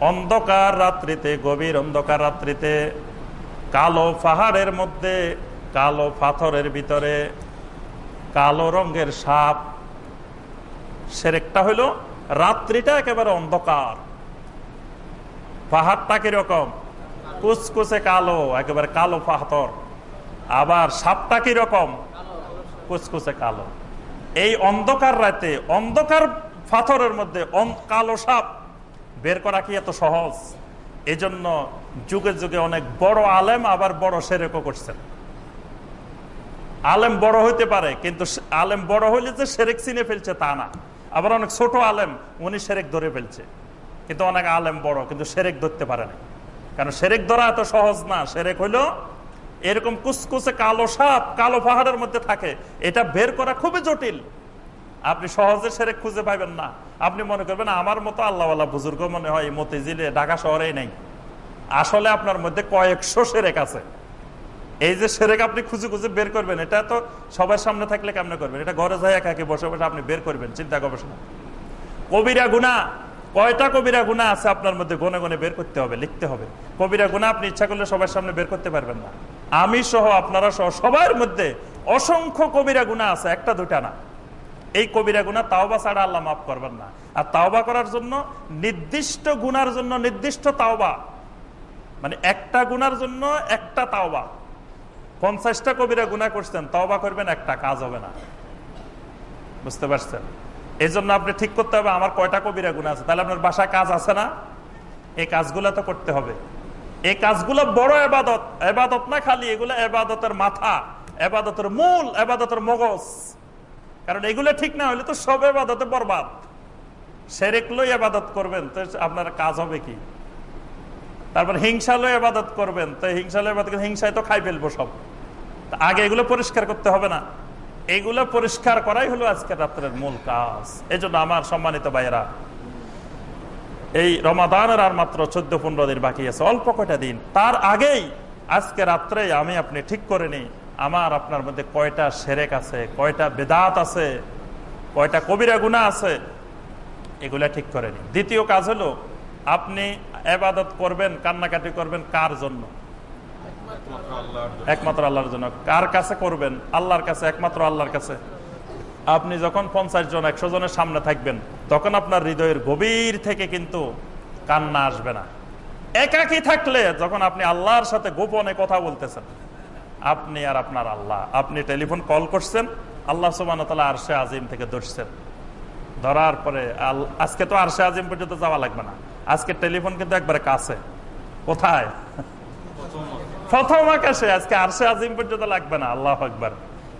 অন্ধকার রাত্রিতে, গভীর অন্ধকার রাত্রিতে, কালো পাহাড়ের মধ্যে, কালো পাথরের ভিতরে, কালো রঙের সাপ। সেরেকটা হইল রাত্রিটা একেবারে অন্ধকার। পাহাড়টা কীরকম? কুচকুচে কালো, একেবারে কালো পাথর। আবার সাপটা কীরকম? কুচকুচে কালো। এই অন্ধকার রাতে, অন্ধকার পাথরের মধ্যে কালো সাপ বের করা কি এত সহজ? এজন্য যুগে যুগে অনেক বড় আলেম আবার বড় সেরেকও করছেন। আলেম বড় হইতে পারে, কিন্তু আলেম বড় হইলে যে সেরেক চিনে ফেলছে তা না। আবার অনেক ছোট আলেম, উনি সেরেক ধরে ফেলছে। কিন্তু অনেক আলেম বড়, কিন্তু সেরেক ধরতে পারে না। কারণ সেরেক ধরা এত সহজ না, সেরেক হইল এরকম কুচকুচে কালো সাপ, কালো পাহাড়ের মধ্যে থাকে। এটা বের করা খুবই জটিল। আপনি সহজে সেরেক খুঁজে পাইবেন না। আপনি মনে করবেন, আমার মতো আল্লাহওয়ালা বুজুর্গ মনে হয় মতিঝিলে, ঢাকা শহরেই নেই। আসলে আপনার মধ্যে কয়েকশো সেরেক আছে। এই যে সেরেক আপনি খুঁজে খুঁজে বের করবেন, এটা তো সবার সামনে থাকলে কেমন করবেন? এটা ঘরে যাই একাকে বসে বসে আপনি বের করবেন, চিন্তা গবেষণা। কবিরা গুণা, কয়টা কবিরা গুণা আছে আপনার মধ্যে গনে গনে বের করতে হবে, লিখতে হবে। কবিরা গুণা আপনি ইচ্ছা করলে সবার সামনে বের করতে পারবেন না। আমি সহ, আপনারা সহ, সবার মধ্যে অসংখ্য কবিরা গুণা আছে, একটা দুটা না। এই কবিরা গুণা তাওবা ছাড়া আল্লাহ মাফ করবেন না। আর তাওবা করার জন্য নির্দিষ্ট গুনার জন্য নির্দিষ্ট তাওবা। মানে একটা গুনার জন্য একটা তাওবা। পঞ্চাশটা কবিরা গুণা করছেন তবা করবেন একটা, কাজ হবে না। বুঝতে পারছেন? এই জন্য আপনি ঠিক করতে হবে, আমার কয়টা কবিরা গুণা আছে? তাহলে আপনার বাসায় কাজ আছে না? এই কাজগুলো তো করতে হবে। এই কাজগুলো বড় এবাদত। এবাদত না খালি, এগুলো এবাদতের মাথা, এবাদতের মূল, এবাদতের মগজ। কারণ এগুলো ঠিক না হলে তো সব এবাদতে বরবাদ। সেরেক লই এবাদত করবেন, তো আপনার কাজ হবে কি? তারপর হিংসালয় এবাদত করবেন, তো হিংসালয় এবাদত হিংসায় তো খাই ফেলব সব। আগে এগুলো পরিষ্কার করতে হবে না। এগুলো পরিষ্কার করাই হলো আজকের রাত্রের মূল কাজ। এই আমার সম্মানিত ভাইয়েরা, এই রমাদানের আর মাত্র চোদ্দ পনেরো দিন বাকি আছে, অল্প কয়টা দিন। তার আগেই আজকে রাত্রে আমি আপনি ঠিক করে নিই। আমার আপনার মধ্যে কয়টা সেরেক আছে কয়টা বেদাত আছে কয়টা কবিরা গুণা আছে এগুলা ঠিক করে নিই দ্বিতীয় কাজ হলো আপনি এবাদত করবেন কান্নাকাটি করবেন কার জন্য। একমাত্র আল্লাহর জন্য। কার কাছে করবেন? আল্লাহর কাছে একমাত্র আল্লাহর কাছে। আপনি যখন পঞ্চাশ জন একশো জনের সামনে থাকবেন তখন আপনার হৃদয়ের গভীর থেকে কিন্তু কান্না আসবে না। একাকি থাকলে যখন আপনি আল্লাহর সাথে গোপনে কথা বলতেছেন আপনি আর আপনার আল্লাহ। আপনি টেলিফোন কল করছেন, আল্লাহ সুবান আরশে আজিম থেকে ধরছেন। ধরার পরে আজকে তো আরশে আজিম পর্যন্ত যাওয়া লাগবে না। আজকে টেলিফোন কিন্তু একবারে কাছে। কোথায়? প্রথম আকাশে। আজকে আরশে আজিম পর্যন্ত লাগবে না, আল্লাহ একবার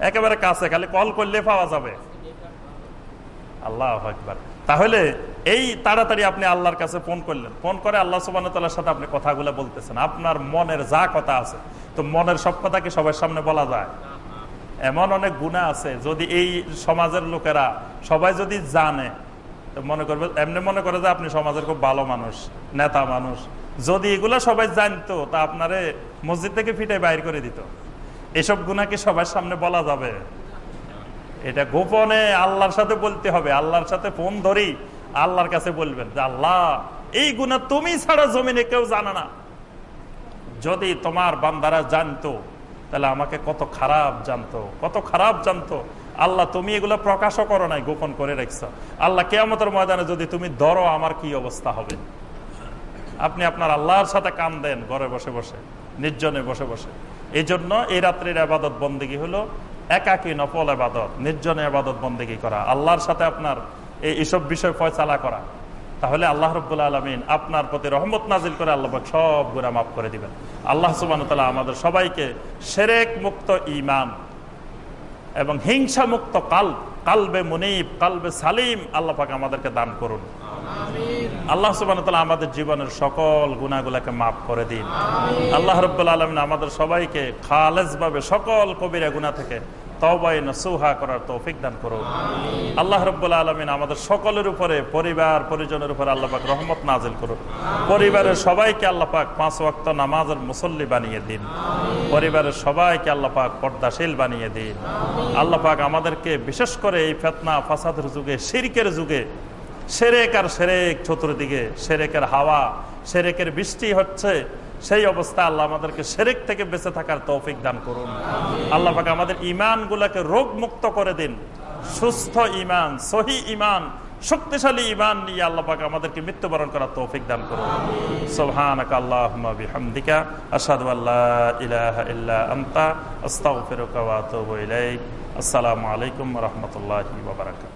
একেবারে কাছে, খালি কল করলে পাওয়া যাবে। আল্লাহ একবার তাহলে এই তাড়াতাড়ি আপনি আল্লাহর কাছে ফোন করলেন। ফোন করে আল্লাহ সুবাহতাল্লার সাথে আপনি কথাগুলো বলতেছেন। আপনার মনের যা কথা আছে, তো মনের সব কথা কি সবার সামনে বলা যায়? এমন অনেক গুণা আছে, যদি এই সমাজের লোকেরা সবাই যদি জানে, তো মনে করবে, এমনি মনে করে যে আপনি সমাজের খুব ভালো মানুষ, নেতা মানুষ। যদি এগুলো সবাই জানতো, তা আপনারে মসজিদ থেকে ফিটে বাইর করে দিত। এসব গুণা কি সবার সামনে বলা যাবে? এটা গোপনে আল্লাহর সাথে বলতে হবে। আল্লাহর সাথে ফোন ধরি আল্লাহর কাছে বলবেন যে আল্লাহ, এই গুণা তুমি ছাড়া জমিনে কেউ জানে না। যদি তোমার বান্দারা জানতো, তাহলে আমাকে কত খারাপ জানতো, কত খারাপ জানতো। আল্লাহ, তুমি এগুলো প্রকাশও করো নাই, গোপন করে রেখছ। আল্লাহ, কেয়ামতের ময়দানে যদি তুমি ধরো, আমার কি অবস্থা হবে? আপনি আপনার আল্লাহর সাথে কান দেন ঘরে বসে বসে, নির্জনে বসে বসে। এই জন্য এই রাত্রির আবাদত বন্দেগি হলো, একাকী নফল আবাদত, নির্জনে আবাদত বন্দেগি করা। আল্লাহর সাথে আপনার এইসব বিষয় ফয়সালা করা। তাহলে আল্লাহ রব্বুল্লা আলমিন আপনার প্রতি রহমত নাজিল করে আল্লাহ সব গুণা মাফ করে দিবেন। আল্লাহ সুবান আমাদের সবাইকে সেরেক মুক্ত ইমান এবং হিংসা মুক্ত কাল কালবে মুনিব কালবে সালিম আল্লাহ পাকে আমাদেরকে দান করুন। আল্লাহ সুবান আমাদের জীবনের সকল গুণাগুলাকে মাফ করে দিন। আল্লাহ রব্বুল আলমিন আমাদের সবাইকে খালেজ ভাবে সকল কবিরা গুণা থেকে তবাই নসুহা করার তৌফিক দান করুন আল্লাহ রব্বুল আলমিন আমাদের সকলের উপরে, পরিবার, পরিজনের উপরে আল্লাপাক রহমত নাজিল করুন পরিবারের সবাইকে আল্লাপাক পাঁচ ওয়াক্ত নামাজের মুসল্লি বানিয়ে দিন। পরিবারের সবাইকে আল্লাপাক পর্দাশীল বানিয়ে দিন। আল্লাপাক আমাদেরকে বিশেষ করে এই ফেতনা, ফাসাদের যুগে সিরিকের যুগে, সেরেক আর সেরেক চতুর্দিকে, সেরেকের হাওয়া, সেরেকের বৃষ্টি হচ্ছে সেই অবস্থা আল্লাহ আমাদেরকে সেরেক থেকে বেঁচে থাকার তৌফিক দান করুন। আল্লাহ পাকে আমাদের ইমান গুলাকে রোগ মুক্ত করে দিন। সুস্থ ইমান সহি ইমান শক্তিশালী ইমান নিয়ে আল্লাহ পাকে আমাদেরকে মৃত্যুবরণ করার তৌফিক দান করুন। সুবহানাকা আল্লাহুম্মা বিহামদিকা আশহাদু আল্লা ইলাহা ইল্লা আনতা আস্তাগফিরুকা ওয়া আতুবু ইলাইক। আসসালামু আলাইকুম ওয়া রাহমাতুল্লাহি ওয়া বারাকাতুহু।